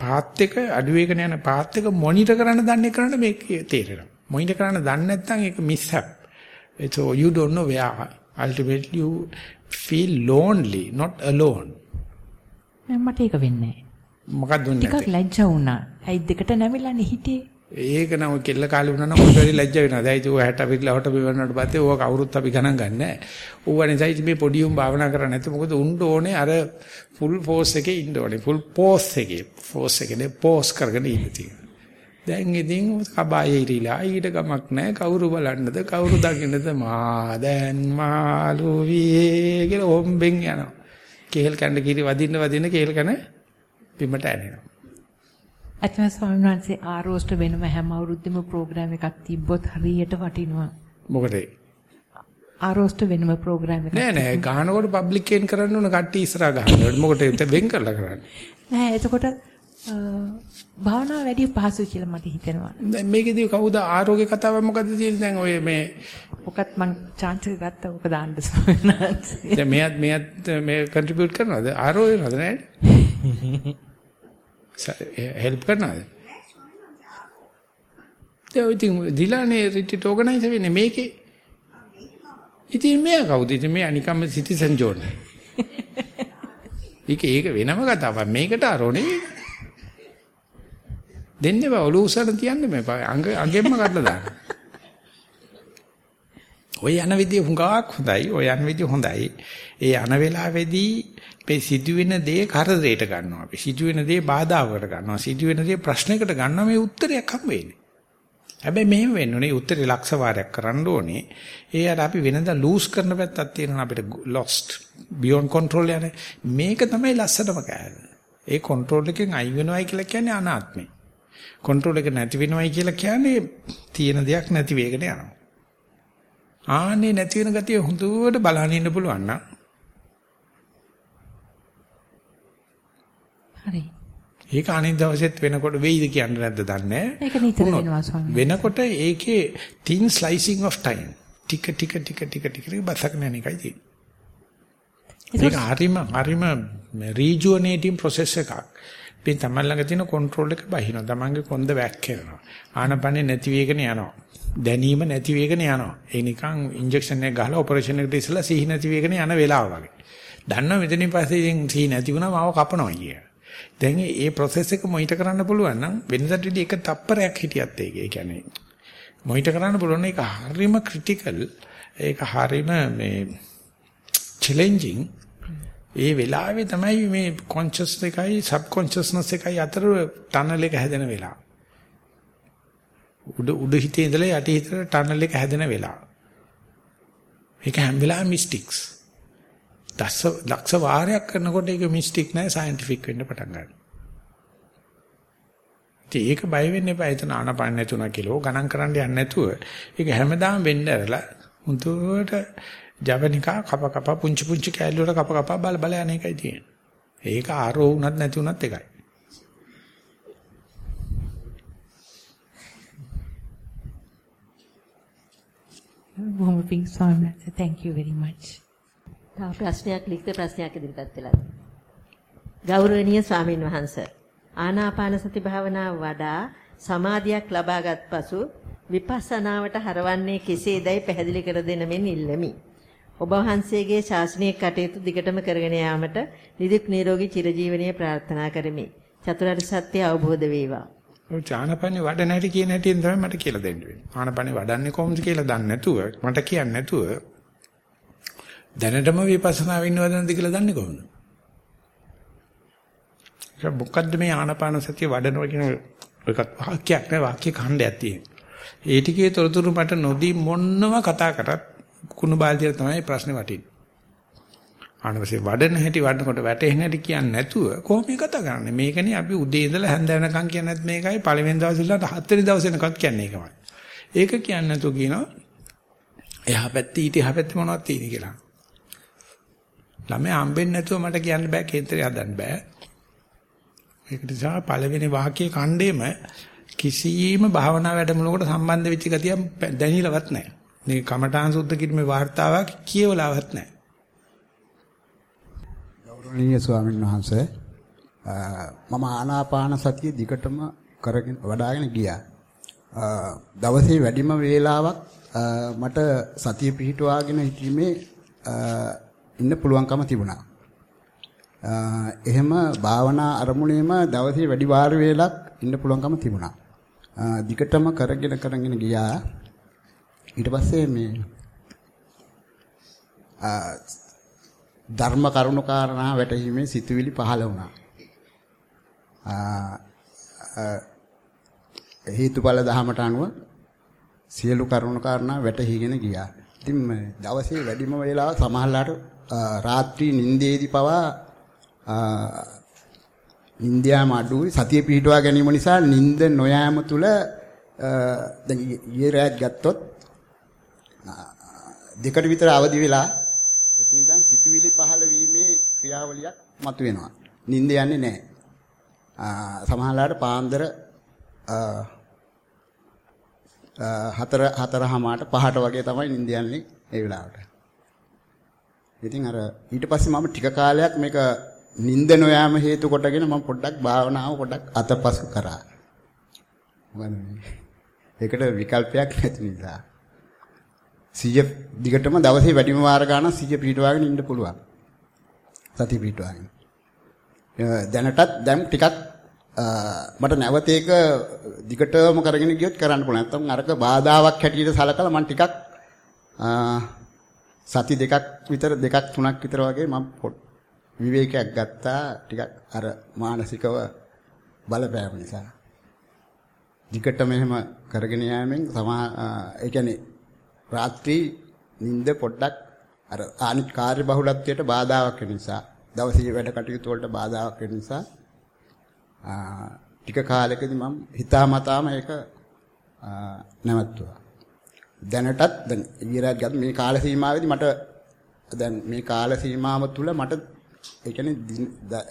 A: පාත් එක අඩු වෙගෙන යන පාත් එක මොනිටර් කරන්න දන්නේ කරන්න මේක තේරෙනවා. මොනිටර් කරන්න දන්නේ නැත්නම් ඒක mishap. So you don't know where ultimately you feel lonely, not alone.
D: මට ඒක වෙන්නේ
A: මොකක්ද
D: නැහැ. ටිකක් ලැජ්ජා වුණා. ඇයි දෙකට නැමිලානේ හිටියේ.
A: ඒක නම් ඔය කෙල්ල කාලේ වුණා නම් මොකද වෙලි ලැජ්ජ වෙනවා. දැන් ඉතින් ඔය 60 පිටලා හොට බිවන්නට පස්සේ ඕක කවුරුත් අපි ගණන් ගන්නෑ. ඌව නිසා ඉතින් මේ පොඩි උන් භාවනා කරන්නේ නැත්නම් මොකද උන්ට ඕනේ අර ෆුල් ෆෝස් එකේ ඉන්න ඕනේ. ෆුල් පෝස් එකේ. ෆෝස් එකේ පෝස් කරගෙන ඉන්න තියෙනවා. දැන් ඉතින් කබායේ ඉරිලා ඊට ගමක් නැහැ. කවුරු බලන්නද කවුරු දකින්නද මා දැන් මාළු වියේ කියලා හොම්බෙන් යනවා. කේල් කන්න කිරි වදින්න වදින්න කේල් කන බිමට ඇනෙනවා.
D: අත්ම ස්වාමීන් වහන්සේ ආරෝස්ට වෙනම හැම අවුරුද්දෙම ප්‍රෝග්‍රෑම් එකක් තිබ්බොත් හරියට වටිනවා.
A: මොකද
D: ආරෝස්ට වෙනම ප්‍රෝග්‍රෑම් එකක්
A: නෑ නෑ ගහනකොට පබ්ලික් එකෙන් කරන්න ඕන කට්ටිය ඉස්සරහා ගහන්න ඕනේ. මොකටද වෙන් කරලා කරන්නේ?
D: නෑ එතකොට භාවනාව වැඩි පහසුයි කියලා මට හිතෙනවා.
A: දැන් මේකේදී කවුද ආරෝග්‍ය කතාව මොකද්ද තියෙන්නේ දැන් ඔය මේ
D: ඔකත් මං chance එක ගත්තා ඔක දාන්න සෝනන්ස්.
A: දැන් මෙයත් මෙයත් මේ contribute කරනවද ආරෝග්‍ය නේද? හෙල්ප් කරනවද? දැන් ඉතින් දිලානේ රිට්‍රීට් ඕගනයිසර් වෙන්නේ මේකේ. ඉතින් මෙයා කවුද? ඉතින් මෙයා නිකම්ම සිටිසන් ජෝන්. ඒක ඒක වෙනම කතාවක්. මේකට ආරෝ නෙවෙයි. දෙන්නේ බා ඔලුව උසන තියන්න මේ අඟ අඟෙන්ම කඩලා දාන්න. ඔය යන විදිය හුඟක් හොඳයි. ඔය යන විදිය හොඳයි. ඒ යන වෙලාවේදී මේ සිදුවෙන දේ කරදරයට ගන්නවා. අපි සිදුවෙන දේ බාධාවකට ගන්නවා. සිදුවෙන දේ ප්‍රශ්නයකට ගන්නවා මේ උත්තරයක් හම් වෙන්නේ. හැබැයි මෙහෙම වෙන්න ඕනේ උත්තරේ ලක්ෂ වාරයක් කරන්න ඕනේ. ඒ අර අපි වෙනදා ලූස් කරන පැත්තක් තියෙනවා අපිට lost beyond control යන්නේ. මේක තමයි ලස්සනම කෑම. ඒ control එකෙන් අයින් වෙනවයි කියලා කියන්නේ අනාත්මේ. control එක නැති වෙනවයි කියලා කියන්නේ තියෙන දෙයක් නැති වෙගෙන යනවා. ආන්නේ නැති වෙන ගතිය හුදුවට බලන්න ඉන්න පුළුවන් නම්
D: හරි.
A: ඒක අනිත් දවසෙත් වෙනකොට වෙයිද කියන්න නැද්ද දන්නේ.
D: ඒක නිතර වෙනවා ස්වාමී.
A: වෙනකොට ඒකේ thin slicing of time ටික ටික ටික ටික ටික බසක් නැණ එකයි තියෙන්නේ. ඒක හරිම හරිම rejuvenating process එකක්. මේ තමන් ළඟ තියෙන control එක බහිනවා. තමන්ගේ කොන්ද වැක් කරනවා. ආනපනේ නැති වෙගෙන යනවා. දැනීම නැති වෙගෙන යනවා. ඒ නිකන් ඉන්ජෙක්ෂන් එක ගහලා ඔපරේෂන් එකට ඉස්සලා සිහි නැති වෙගෙන යන වෙලාව වගේ. දන්නවා මෙතනින් පස්සේ ඉතින් සිහි නැති වුණාම ආව කපනවා කිය. දැන් මේ process එක මොනිටර් කරන්න පුළුවන් නම් වෙනසට විදි එක තප්පරයක් හිටියත් ඒක. ඒ කියන්නේ මොනිටර් කරන්න පුළුවන් ඒක හරිම critical. ඒක හරිම මේ challenging ඒ වෙලාවේ තමයි මේ කොන්ෂස් එකයි සබ් කොන්ෂස්නස් එකයි අතර ටනල් එක හැදෙන වෙලාව. උඩ උඩ හිතේ ඉඳලා යටි හිතට ටනල් එක හැදෙන වෙලාව. ඒක හැම වෙලාවෙම මිස්ටික්ස්. දස ලක්ෂ වාරයක් කරනකොට ඒක මිස්ටික් නෑ සයන්ටිෆික් වෙන්න පටන් ගන්නවා. ඒක බය වෙන්න එපා. එතන ආනපන නැතුණා කියලා ගණන් කරන්න යන්නේ නැතුව ඒක හැමදාම වෙන්න ඇරලා මුදුවට ජවනිකා කප කප පුංචි පුංචි කෑලි වල කප කප බල බල යන එකයි තියෙන්නේ. ඒක ආරෝ වුණත් නැති වුණත් එකයි.
D: බොහොම පිං ස්වාමීන් වහන්සේ thank you very much.
B: තව ප්‍රශ්නයක් ලිඛිත ප්‍රශ්නයක් ඉදිරිපත් වෙලා ගෞරවනීය ස්වාමින් වහන්සේ ආනාපාන සති භාවනාව වඩා සමාධියක් ලබාගත් පසු විපස්සනාවට හරවන්නේ කෙසේදයි පැහැදිලි කර දෙන මෙන් ඉල්ලමි. ඔබ වහන්සේගේ ශාසනීය කටයුතු දිගටම කරගෙන යාමට නිදුක් නිරෝගී චිරජීවනයේ ප්‍රාර්ථනා කරමි. චතුරාර්ය සත්‍ය අවබෝධ වේවා.
A: ඔය ඥානපන්නේ වඩ නැටි කියන හැටියෙන් තමයි මට කියලා දෙන්න වෙන්නේ. ආනපන්නේ වඩන්නේ කොහොමද කියලා දන්නේ නැතුව මට කියන්නේ නැතුව දැනටම විපස්සනා වෙන්නවද නැද්ද කියලා දන්නේ කොහොමද? ඒක මොකද්ද මේ ආනපාන සතිය වඩනවා කියන එකත් වාක්‍යයක් නෑ වාක්‍ය ඛණ්ඩයක් තියෙනවා. ඒ ටිකේ තොරතුරු මට නොදී මොන්නව කතා කරත් කුණු බාල්දියට තමයි ප්‍රශ්නේ වටින්නේ. ආනපසේ වඩන හැටි වඩනකොට වැටෙන හැටි කියන්නේ නැතුව කොහොම මේ කතා කරන්නේ? මේකනේ අපි උදේ ඉඳලා හැන්ද වෙනකන් කියනත් මේකයි පළවෙනි දවසේ ඉඳලා හත්වෙනි දවසේ වෙනකන් කියන්නේ ඒකමයි. ඒක කියන්නේ නැතුව කියනවා එහා පැත්තේ ඊට එහා පැත්තේ මොනවද තියෙන්නේ? කියලා. ළමයා හම්බෙන්නේ නැතුව මට කියන්න බෑ කේන්දරය හදන්න බෑ. ඒක නිසා පළවෙනි වාක්‍යයේ ඛණ්ඩේම කිසියම් භාවනා වැඩමුළුවකට සම්බන්ධ වෙච්ච ගතිය දැනিলাවත් නැහැ. මේ කමඨාන් සුද්ධ කිරීමේ වார்த்தාවක් කියවලාවත් නැහැ.
E: ගෞරවනීය ස්වාමීන් වහන්සේ මම ආනාපාන සතිය දිගටම කරගෙන වඩාගෙන ගියා. දවසේ වැඩිම වේලාවක් මට සතිය පිහිටුවාගෙන සිටීමේ ඉන්න පුළුවන්කම තිබුණා. එහෙම භාවනා අරමුණේම දවසේ වැඩි වාර වේලක් ඉන්න පුළුවන්කම තිබුණා. දිගටම කරගෙන කරගෙන ගියා. ඊට පස්සේ මේ ධර්ම කරුණු කාරණා වැටහීමේ සිතුවිලි පහළ වුණා. හේතුඵල ධහමට අනුව සියලු කරුණු කාරණා වැටහිගෙන ගියා. ඉතින් දවසේ වැඩිම වේලාව සමහරලාට රාත්‍රී නිින්දේදී පවා ඉන්දියාම අඩුයි සතිය පිහිටුවා ගැනීම නිසා නිින්ද නොයෑම තුල දැන් ඊයේ රාත් ගත්තොත් දෙකට විතර අවදි වෙලා එතනින් සිතුවිලි පහළ වීමේ ක්‍රියාවලියක් මතුවෙනවා. නිින්ද යන්නේ නැහැ. සමහරලාට පාන්දර හතර හතරහමාට පහට වගේ තමයි නිින්ද යන්නේ ඒ වෙලාවට. ඉතින් අර ඊට පස්සේ මම ටික කාලයක් මේක නිින්ද නොයාම හේතු කොටගෙන මම පොඩ්ඩක් භාවනාව පොඩ්ඩක් අතපසු කරා. මොකද ඒකට විකල්පයක් නැති නිසා. සිය දිගටම දවසේ වැඩිම වාර ගන්න සිය පිටවාගෙන ඉන්න පුළුවන්. සතිය පිටවාගෙන. දැනටත් දැන් ටිකක් මට නැවත ඒක දිගටම කරගෙන ගියොත් කරන්න පුළුවන්. නැත්නම් අරක බාධාවක් හැටියට සලකලා මම ටිකක් සති දෙකක් විතර දෙකක් තුනක් විතර වගේ මම විවේකයක් ගත්තා ටිකක් අර මානසිකව බලපෑම නිසා. දිගටම එහෙම කරගෙන යෑමෙන් සමා ඒ කියන්නේ රාත්‍රී නිින්ද පොඩ්ඩක් අර අනිත් කාර්ය බහුලත්වයට බාධාවක් වෙන නිසා දවසේ වැඩ කටයුතු වලට බාධාවක් වෙන නිසා ටික කාලෙකදී මම හිතාමතාම ඒක නැවතුවා. දැනටත් දැන් ඊරාත් ගත් මේ කාල සීමාවේදී මට දැන් මේ කාල සීමාව තුල මට ඒ කියන්නේ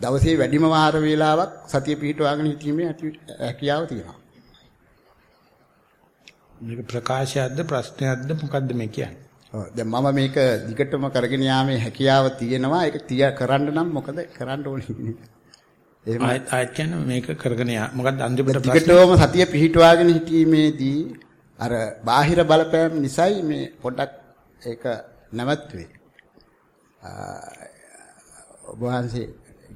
E: දවසේ වැඩිම වාර වේලාවක් සතිය පිහිටවාගෙන හිටීමේ හැකියාව තියෙනවා.
A: මේක ප්‍රකාශයක්ද ප්‍රශ්නයක්ද මොකද්ද මේ කියන්නේ?
E: ඔව් දැන් මම මේක දිගටම කරගෙන යාමේ හැකියාව තියෙනවා. ඒක තිය කරන්න නම් මොකද කරන්න ඕනේ?
A: එහෙම ආයත් කියන්නේ මේක කරගෙන යා. මොකද්ද අන්තිමට
E: දිගටම සතිය පිහිටවාගෙන හිටීමේදී අර බාහිර බලපෑම් නිසායි මේ පොඩක් ඒක නැවතුනේ. ඔබ වහන්සේ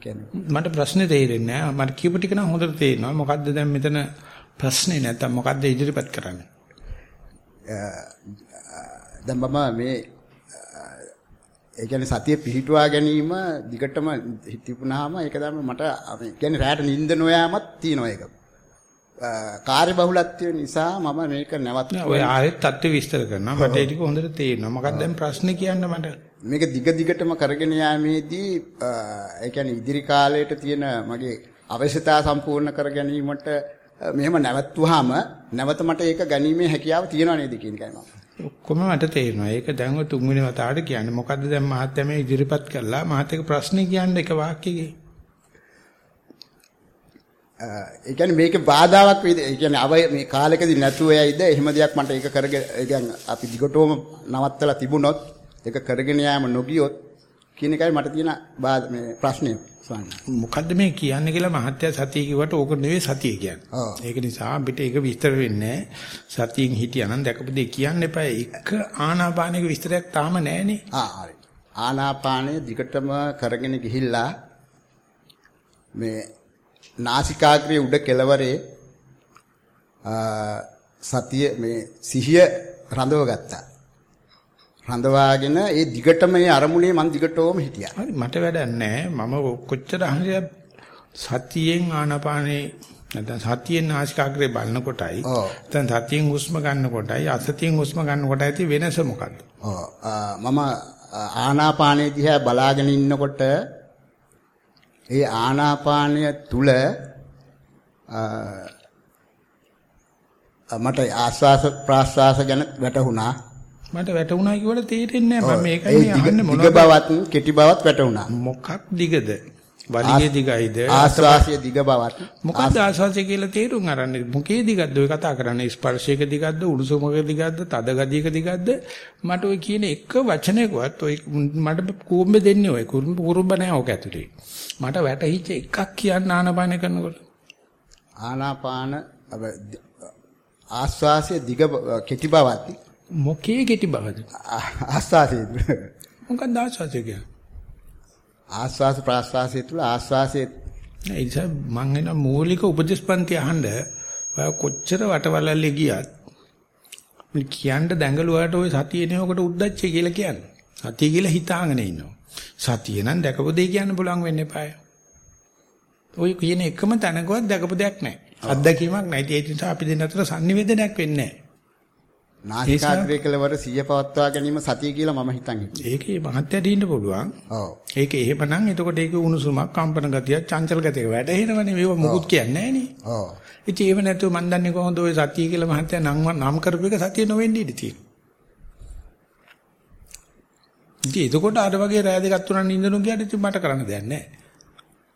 E: කියන්නේ
A: මට ප්‍රශ්නේ තේරෙන්නේ නැහැ. මට කියපු ටික නම් හොඳට තේරෙනවා. මොකද්ද දැන් මෙතන ප්‍රශ්නේ නැත්තම් මොකද්ද ඉදිරිපත් කරන්නේ?
E: දැන් මම මේ ඒ කියන්නේ සතිය පිහිටුවා ගැනීම දිගටම හිතිපුණාම ඒක තමයි මට මේ කියන්නේ රැයට නිින්ද නොයාමත් තියෙනවා ඒක. කාර්ය බහුලත්වය නිසා මම මේක නැවත්
A: ඔය ආයෙත් தත්ත්ව විස්තර කරනවා මට ඒක හොඳට තේරෙනවා. මොකක්ද දැන් ප්‍රශ්නේ කියන්න මට?
E: මේක දිග දිගටම කරගෙන යාමේදී ඒ කියන්නේ ඉදිරි කාලයට තියෙන මගේ අවශ්‍යතා සම්පූර්ණ කර ගැනීමට මෙහෙම නැවතුවාම නැවත මට ඒක ගැනීමේ හැකියාව තියෙනව නේද කියන එකයි මම.
A: ඔක්කොම මට තේරෙනවා. ඒක දැන් ඔය තුන්වෙනි වතාවට කියන්නේ මොකද්ද දැන් මහත්ය මේ ඉදිරිපත් කළා මහත්යක ප්‍රශ්නේ කියන්න එක වාක්‍යයකින්.
E: ඒ කියන්නේ මේක බාධාවක් වේද? ඒ කියන්නේ අව මේ කාලෙකදී නැතුව යයිද? එහෙම දෙයක් මට ඒක කරගෙන ඒ කියන්නේ අපි දිගටම නවත්තලා තිබුණොත් ඒක කරගෙන යාම නොගියොත් කියන එකයි මට තියෙන මේ ප්‍රශ්නේ.
A: මොකද්ද මේ කියන්නේ කියලා මහත්ය සතිය කිව්වට ඕක නෙවෙයි සතිය කියන්නේ. ඒක නිසා අපිට ඒක විස්තර වෙන්නේ සතියෙන් හිටියානම් දැකපු දෙය කියන්න එපා. එක ආනාපානයක විස්තරයක් තාම නැහනේ.
E: ආ හරි. ආනාපානය දිගටම කරගෙන ගිහිල්ලා මේ නාසිකාග්‍රයේ උඩ කෙළවරේ සතිය මේ සිහිය රඳව ගත්තා. රඳවාගෙන ඒ දිගටම මේ අරමුණේ මම දිගටම හිටියා.
A: හරි මට වැඩක් නැහැ. මම කොච්චර හරිය සතියෙන් ආනාපානේ නැත්නම් සතියෙන් නාසිකාග්‍රේ බලන කොටයි නැත්නම් සතියෙන් හුස්ම ගන්න කොටයි අසතියෙන් හුස්ම ගන්න කොටයි ඇති වෙනස මොකද්ද?
E: ඔව් මම ආනාපානේ දිහා බලාගෙන ඉන්නකොට ඒ ආනාපානය තුල මට ආස්වාස ප්‍රාස්වාස ගැන වැටහුණා
A: මට වැටුණා කියලා තේරෙන්නේ නැහැ. මම මේකයි අහන්නේ
E: මොනවද? දිග බවත් කෙටි බවත් වැටුණා.
A: මොකක් දිගද? වලිගේ දිගයිද?
E: ආස්වාසිය දිග බවත්.
A: මොකක්ද ආස්වාසිය කියලා තේරුම් අරන්නේ? මොකේ දිගද්ද ඔය කතා කරන්නේ ස්පර්ශයක දිගද්ද උණුසුමක දිගද්ද තද ගතියක දිගද්ද මට ඔය කියන එක වචනයකවත් ඔය මට කූඹ දෙන්නේ ඔය? කුරුම්බ නැහැ ඔක ඇතුලේ. මට වැටහිච්ච එකක් කියන්න ආනාපාන කරනකොට.
E: ආනාපාන ආස්වාසිය දිග කෙටි බවත්
A: මොකේ කෙටි බවද?
E: ආස්වාසිය.
A: මොකක්ද ආස්වාසිය කියන්නේ?
E: ආස්වාස ප්‍රාස්වාසයේ තුල ආස්වාසයේ
A: ඒ නිසා මං එන මූලික උපදේශපන්ති අහන්න ඔය කොච්චර වටවලල්ලේ ගියත් මේ කියන්න දැඟලුවාට ওই සතිය එනකොට උද්දච්චය කියලා කියන්නේ. සතිය කියලා හිතාගෙන ඉන්නවා. සතිය නම් දැකපු දෙය කියන්න පුළුවන් වෙන්න එපාය. ඔය කියන එකම තැනකවත් දැකපු දෙයක් නැහැ. අත්දැකීමක් නැහැ. ඒ නිසා අපි දෙන්න අතර sannivedanayak වෙන්නේ නැහැ.
E: නාසිකාග්‍රේ කෙලවර සිය පවත්වා ගැනීම සතිය කියලා මම හිතන් හිටියේ.
A: ඒකේ මහත්යට ඉන්න පුළුවන්.
E: ඔව්.
A: ඒක එහෙමනම් එතකොට ඒක උණුසුමක්, කම්පන ගතියක්, චංචල ගතියක් වැටහෙනවනේ. මේව මුකුත් කියන්නේ නැහැ නේ.
E: ඔව්.
A: ඉතින් ඒව නැතුව මන් දන්නේ කොහොමද ඔය සතිය කියලා මහත්තයා නම් නම් කරපු එක සතිය නොවෙන්න ඉඩ තියෙනවා. ඉතින් එතකොට අර වගේ රෑ දෙකක් තුනක් නින්දනු ගියාට ඉතින් මට කරන්න දෙයක් නැහැ.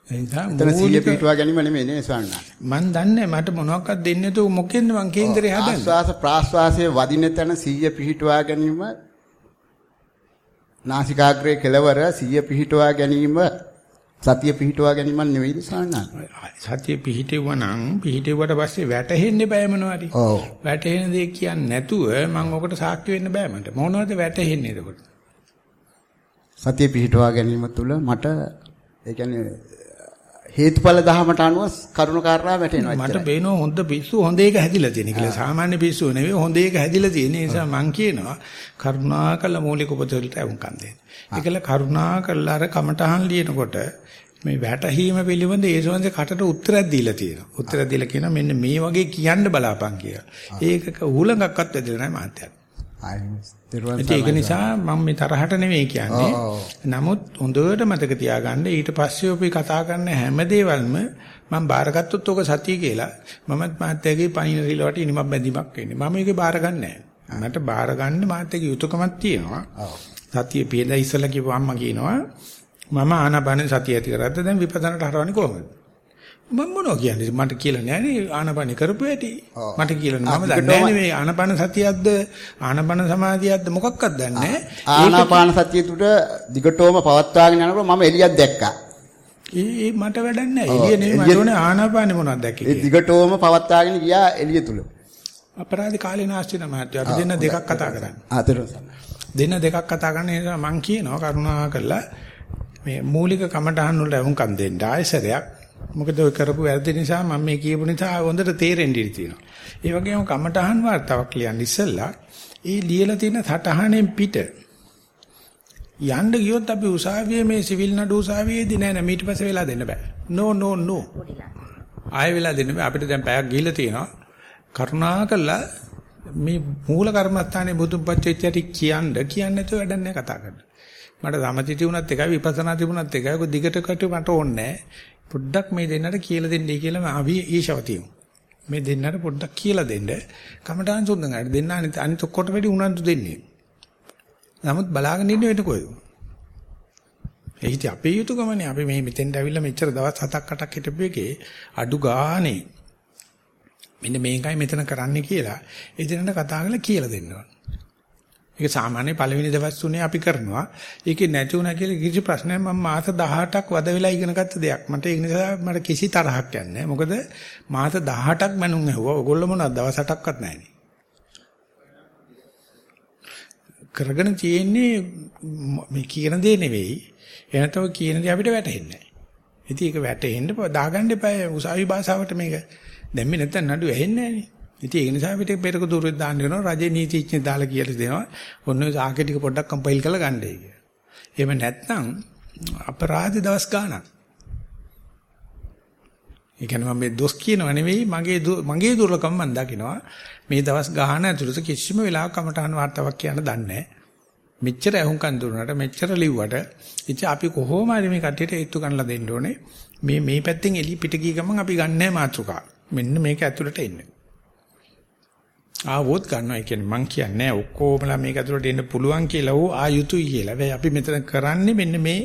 E: එතන සිය පිටුවා ගැනීම නෙමෙයි නේ ස්වාමීනා.
A: මන් දන්නේ මට මොනවක්වත් දෙන්නේ නැතුව මොකෙන්ද මං කේන්දරේ හදන්නේ.
E: ආස්වාස ප්‍රාස්වාසයේ වදින තැන සිය පිටුවා ගැනීම නාසිකාග්‍රේ කෙලවර සිය පිටුවා ගැනීම සතිය පිහිටුවා ගැනීම නෙවෙයිද සාන්නාන්
A: සතිය පිහිටෙවුවා නම් පිහිටෙව්වට පස්සේ වැටෙන්න බෑ මොනවාරි
E: ඔව්.
A: වැටෙන දේ කියන්නේ නැතුව මම ඔකට සාක්ෂි වෙන්න බෑ මට. මොනවද වැටෙන්නේ එතකොට?
E: සතිය පිහිටුවා ගැනීම තුළ මට ඒ කියන්නේ හේතුඵල දහමට අනුව කරුණ කාරණා වැටෙනවා
A: මට පේනවා හොඳ පිස්සු හොඳ එක හැදිලා තියෙන කියලා සාමාන්‍ය පිස්සු නෙවෙයි හොඳ එක හැදිලා තියෙන නිසා මං කියනවා කරුණාකල මූලික උපදෙලට වුන්කම් දෙන්න. ඒකල කරුණාකල අර කමටහන් ලියනකොට මේ වැටහීම පිළිබඳ ඒ සෝන්සේ කටට උත්තරයක් දීලා තියෙනවා. උත්තරයක් දීලා කියනවා මෙන්න මේ වගේ කියන්න බලාපන් කියලා. ඒකක ඌලඟක්වත් වැදෙලා නැහැ මාත්‍යක්. ඒක නිසා මම මේ තරහට නෙවෙයි කියන්නේ. නමුත් හොඳට මතක තියාගන්න ඊට පස්සේ අපි කතා කරන හැම දේවල්ම මම බාරගත්තොත් ඔක සතිය කියලා. මමත් මාත්‍යගේ පයින් රිලවට ඉනිමක් බැඳීමක් වෙන්නේ. මම ඒකේ බාර ගන්නෑ. මට බාර ගන්න මාත්‍යගේ යුතුයකමක් තියෙනවා. සතිය පියදා ඉස්සලා කිව්ව අම්මා කියනවා මම ආනාපාන සතිය ඇති කරද්ද දැන් විපස්සනාට හරවන්නේ කොහොමද? මම මොනවා කියන්නේ මට කියලා නෑනේ ආනාපාන කරපු ඇටි. මට කියලා මම දන්නේ නෑනේ මේ ආනාපාන සතියක්ද ආනාපාන සමාධියක්ද මොකක්වත් දන්නේ නෑ.
E: ආනාපාන සතිය තුට දිගටම පවත්වාගෙන යනකොට මම එළියක් දැක්කා.
A: ඒ මට වැඩක් නෑ. එළිය නෙමෙයි මට ඕනේ ආනාපානේ මොනවද දැක්කේ.
E: ඒ දිගටම පවත්වාගෙන ගියා එළිය තුල.
A: අපරාධ කාලේ නාස්ති තමයි අපි දෙන්න දෙකක් කතා කරන්නේ. දෙන්න දෙකක් කතා කරන නිසා මම කියනවා කරුණා කරලා මේ මූලික කමටහන් වලට වුන්කම් දෙන්න ආයසරයක් මොකද ඔය කරපු වැරදි නිසා මම මේ කියපු නිසා හොඳට තේරෙන්න ඉඩ තියෙනවා. ඒ වගේම කමටහන් වார்த்தාවක් ලියන්න ඉස්සෙල්ලා ඒ ලියලා තියෙන සටහනෙන් පිට යන්න ගියොත් අපි උසාවියේ මේ සිවිල් නඩු උසාවියේදී නෑ නෑ ඊට පස්සේ වෙලා දෙන්න බෑ. no no no. ආයෙ වෙලා දෙන්න බෑ අපිට දැන් පැයක් ගිහිල්ලා තියෙනවා. කරුණාකරලා මේ මූල කර්මස්ථානයේ බුදුපත් චෛත්‍යටි කියන්න කියන්නේ නැතුව වැඩක් නෑ කතා කරන්න. මට සමති තිබුණත් එකයි විපස්සනා තිබුණත් එකයි. ඔක දිගට කට මට ඕනේ නෑ. පොඩ්ඩක් මේ දෙන්නට කියලා දෙන්නයි කියලා මම අවි ඊශව තියමු. මේ දෙන්නට පොඩ්ඩක් කියලා දෙන්න. කමඨාන් සුන්දර ගන්න දෙන්න අනිත් අනිත් ඔක්කොට වැඩි උනන්දු දෙන්නේ. නමුත් බලාගෙන ඉන්න වෙන කොයිද? ඒ හිතේ අපේ යුතුයකමනේ අපි මේ මෙතෙන්ට ඇවිල්ලා මෙච්චර දවස් 7ක් 8ක් හිටපු එකේ අඩු ගානේ මෙන්න මේකයි මෙතන කරන්න කියලා ඒ දෙන්නට කතා කරලා කියලා දෙන්න ඕන. ඒක සාමාන්‍ය පළවෙනි දවස් තුනේ අපි කරනවා. ඒකේ නැති වුණා කියලා කිසි ප්‍රශ්නයක් මම මාස 18ක් වද වෙලා ඉගෙන ගත්ත දෙයක්. මට ඒ නිසා මට කිසි තරහක් යන්නේ මොකද මාස 18ක් මනුන් ඇහුවා. ඔයගොල්ලෝ මොනවද දවස් 8ක්වත් නැහැනේ. කරගෙන තියෙන්නේ මේ කියන දේ නෙවෙයි. එනතව කියන දේ අපිට වැටහෙන්නේ නැහැ. ඉතින් ඒක වැටෙන්න දාගන්න එපා උසාවි භාෂාවට මේක. දැම්මේ නැත්නම් නඩු ඇහෙන්නේ නැහැ ඉතින් ඒ නිසා අපිට පෙරක දුරෙත් දාන්න වෙනවා රජේ නීතිඥ දාලා කියලා දෙනවා. ඔන්න ඔය සාකේ ටික පොඩ්ඩක් කම්පයිල් කරලා ගන්නයි කියලා. එහෙම නැත්නම් අපරාධ දවස් ගාණක්. ඒ කියන්නේ මම මේ දොස් කියනව නෙවෙයි මගේ මගේ දුර්ලකම මම දකිනවා. මේ දවස් ගාණ ඇතුළත කිසිම වෙලාවක කමටහන් වාර්තාවක් කියන්න දන්නේ නැහැ. මෙච්චර අහුම්කන් දුන්නාට මෙච්චර ලිව්වට ඉතින් අපි කොහොම හරි මේ කට්ටියට ඒත්තු ගන්නලා දෙන්න ඕනේ. මේ මේ පැත්තෙන් එලි පිට ගිය ගමන් අපි ගන්නෑ මාත්‍රිකා. මෙන්න මේක ඇතුළට එන්නේ. ආවොත් ගන්නවා. ඒ කියන්නේ මං කියන්නේ ඔක්කොමලා මේක ඇතුළට එන්න පුළුවන් කියලා ඕ ආයුතුයි කියලා. හැබැයි අපි මෙතන කරන්නේ මෙන්න මේ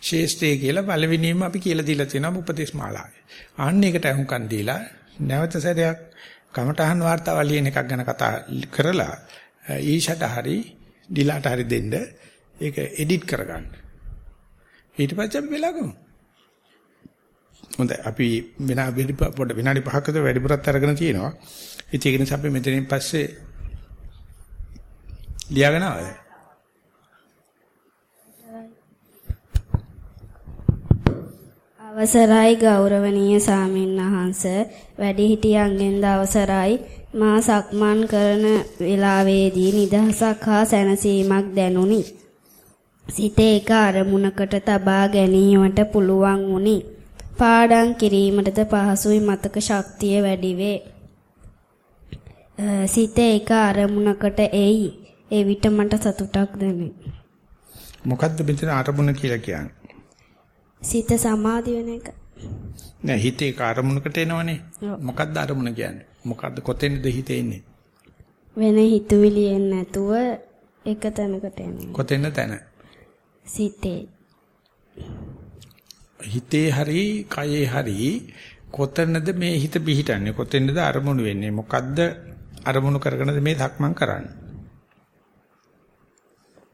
A: ශේෂ්ඨය කියලා පළවෙනියෙන්ම අපි කියලා දීලා තියෙනවා උපදේශ මාලාවේ. අන්න ඒකට අහුම්කන් දීලා නැවත සැරයක් කමඨහන් වාර්තාව ලියන එකක් ගැන කතා කරලා ඊෂට හරි ඩිලාට හරි දෙන්න ඒක එඩිට් කරගන්න. ඊට පස්සේ අපි වෙලා ගමු. හොඳයි අපි විනාඩි පොඩ විනාඩි 5කට වැඩිපුරත් අරගෙන තියෙනවා. ඉතින් ඒක නිසා අපි මෙතනින් පස්සේ ලියාගෙන ආවද?
F: අවසරයි ගෞරවනීය සාමින්වහන්ස වැඩිහිටියන්ගෙන්ද අවසරයි මා සක්මන් කරන වේලාවේදී නිදහසක් හා සැනසීමක් දැනුනි. සිතේ එක අරමුණකට තබා ගැනීමට පුළුවන් වුනි. පාඩම් කිරීමටද පහසුයි මතක ශක්තිය වැඩි වේ. සිතේ එක අරමුණකට එයි. එවිට මට සතුටක් දැනේ.
A: මොකද්ද මෙතන අරමුණ කියලා කියන්නේ?
F: සිත සමාධි වෙන එක.
A: නෑ හිතේ කාර්මුණකට එනවනේ. මොකද්ද අරමුණ කියන්නේ? මොකද්ද කොතෙන්ද හිතේ ඉන්නේ?
F: වෙන හිතුවිලි එන්නේ නැතුව එක තැනකට එනවා.
A: කොතෙන්ද තැන?
F: සිතේ.
A: හිතේ හරි කයේ හරි කොතනද මේ හිත පිහිටන්නේ? කොතෙන්ද අරමුණු වෙන්නේ? මොකද්ද අරමුණු කරගෙනද මේ සක්මන් කරන්නේ?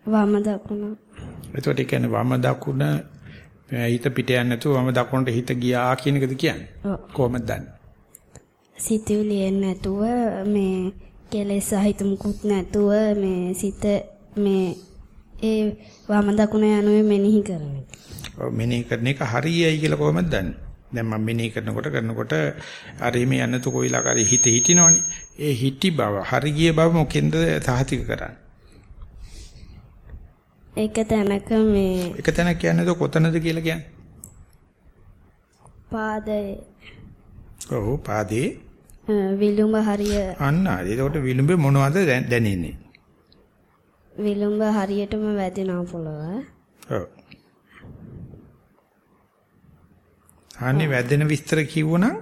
F: වම දකුණ.
A: එතකොට කියන්නේ වම දකුණ හිත පිට යන්නේ නැතුව වම දකුණට හිත ගියා කියන එකද කියන්නේ? කොහොමද දන්නේ?
F: සිතුවිලි එන්නේ නැතුව මේ කෙලෙස් සහිත මුකුත් නැතුව මේ සිත මේ ඒ වම දකුණ යනුවේ මෙනෙහි කරන එක.
A: ඔව් මෙනෙහි කරන එක හරියයි කියලා කොහොමද දන්නේ? දැන් මම මෙනෙහි කරනකොට කරනකොට අර මේ යන්නතු කොයිලා කරේ හිත හිටිනවනේ. ඒ හිටි බව හරි ගිය බව මොකෙන්ද සහතික කරන්නේ?
F: එක තැනක මේ
A: එක තැනක් කියන්නේ කොතනද කියලා කියන්නේ?
F: පාදයේ
A: ඔව් පාදේ
F: අ, විලුඹ හරිය
A: අන්න හරි. ඒකට විලුඹේ මොනවද දැන්- දැනෙන්නේ?
F: විලුඹ හරියටම වැදෙනවා පොළව.
A: ඔව්. අනේ වැදෙන විස්තර කිව්වනම්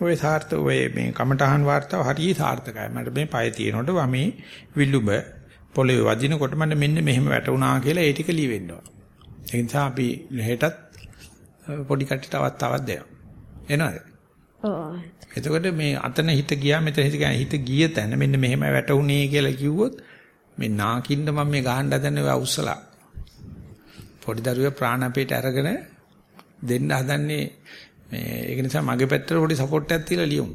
A: ඔය සාර්ථ ඔය මේ කමඨහන් වார்த்தාව හරිය සාර්ථකයි. මට මේ පය තියෙනකොට වමේ විලුඹ පොළවේ වදිනකොට මට මෙන්න මෙහෙම වැටුණා කියලා ඒ ටික ලියවෙන්න ඕන. ඒ නිසා අපි හෙටත් පොඩි කට්ටට අවස්ථාවක් දෙනවා. එනවද?
F: ඔව්.
A: එතකොට මේ අතන හිත ගියා මෙතන හිත ගියා හිත ගිය තැන මෙන්න මෙහෙම වැටුනේ කියලා කිව්වොත් මේ නාකින්න මම මේ ගහන්න හදන්නේ ඔය අවුස්සලා. පොඩි දරුවා ප්‍රාණ අපේට අරගෙන දෙන්න හදන්නේ මේ ඒක නිසා මගේ පැත්තට පොඩි සපෝට් එකක් තියලා ලියමු.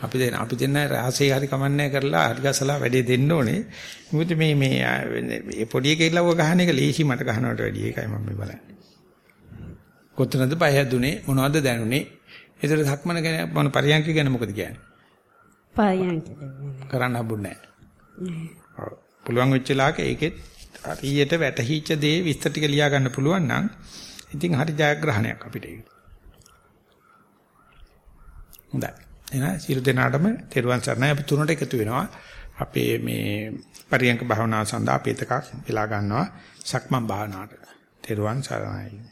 A: අපි දෙන්න අපි දෙන්න රහසේ හරි කමන්නේ කරලා හරි ගසලා වැඩේ දෙන්න ඕනේ. මොකද මේ මේ මේ පොඩි එකේ ඉල්ලව ගහන එක ලේසි මට ගහනවට වැඩිය ඒකයි මම මේ බලන්නේ. කොතනද පය හැදුනේ මොනවද දැනුනේ? ඒතර ධක්මන ගැන මොන පරියන්ක ගැන මොකද කියන්නේ?
F: පයන්ක
A: කරන්න හම්බුන්නේ නැහැ. පුළුවන් වෙච්ච ලාක ඒකෙත් හරියට වැටහිච්ච දේ විස්තර ටික ලියා ගන්න පුළුවන් නම් ඉතින් හරි ජයග්‍රහණයක් අපිට ඒක. හොඳයි. එහෙනම් සියලු දෙනාටම තෙරුවන් සරණයි අපි තුනට එකතු වෙනවා. අපේ මේ පරියන්ක භාවනාව සඳහා අපි එකක් වෙලා ගන්නවා සක්මන් භාවනාවට. තෙරුවන් සරණයි.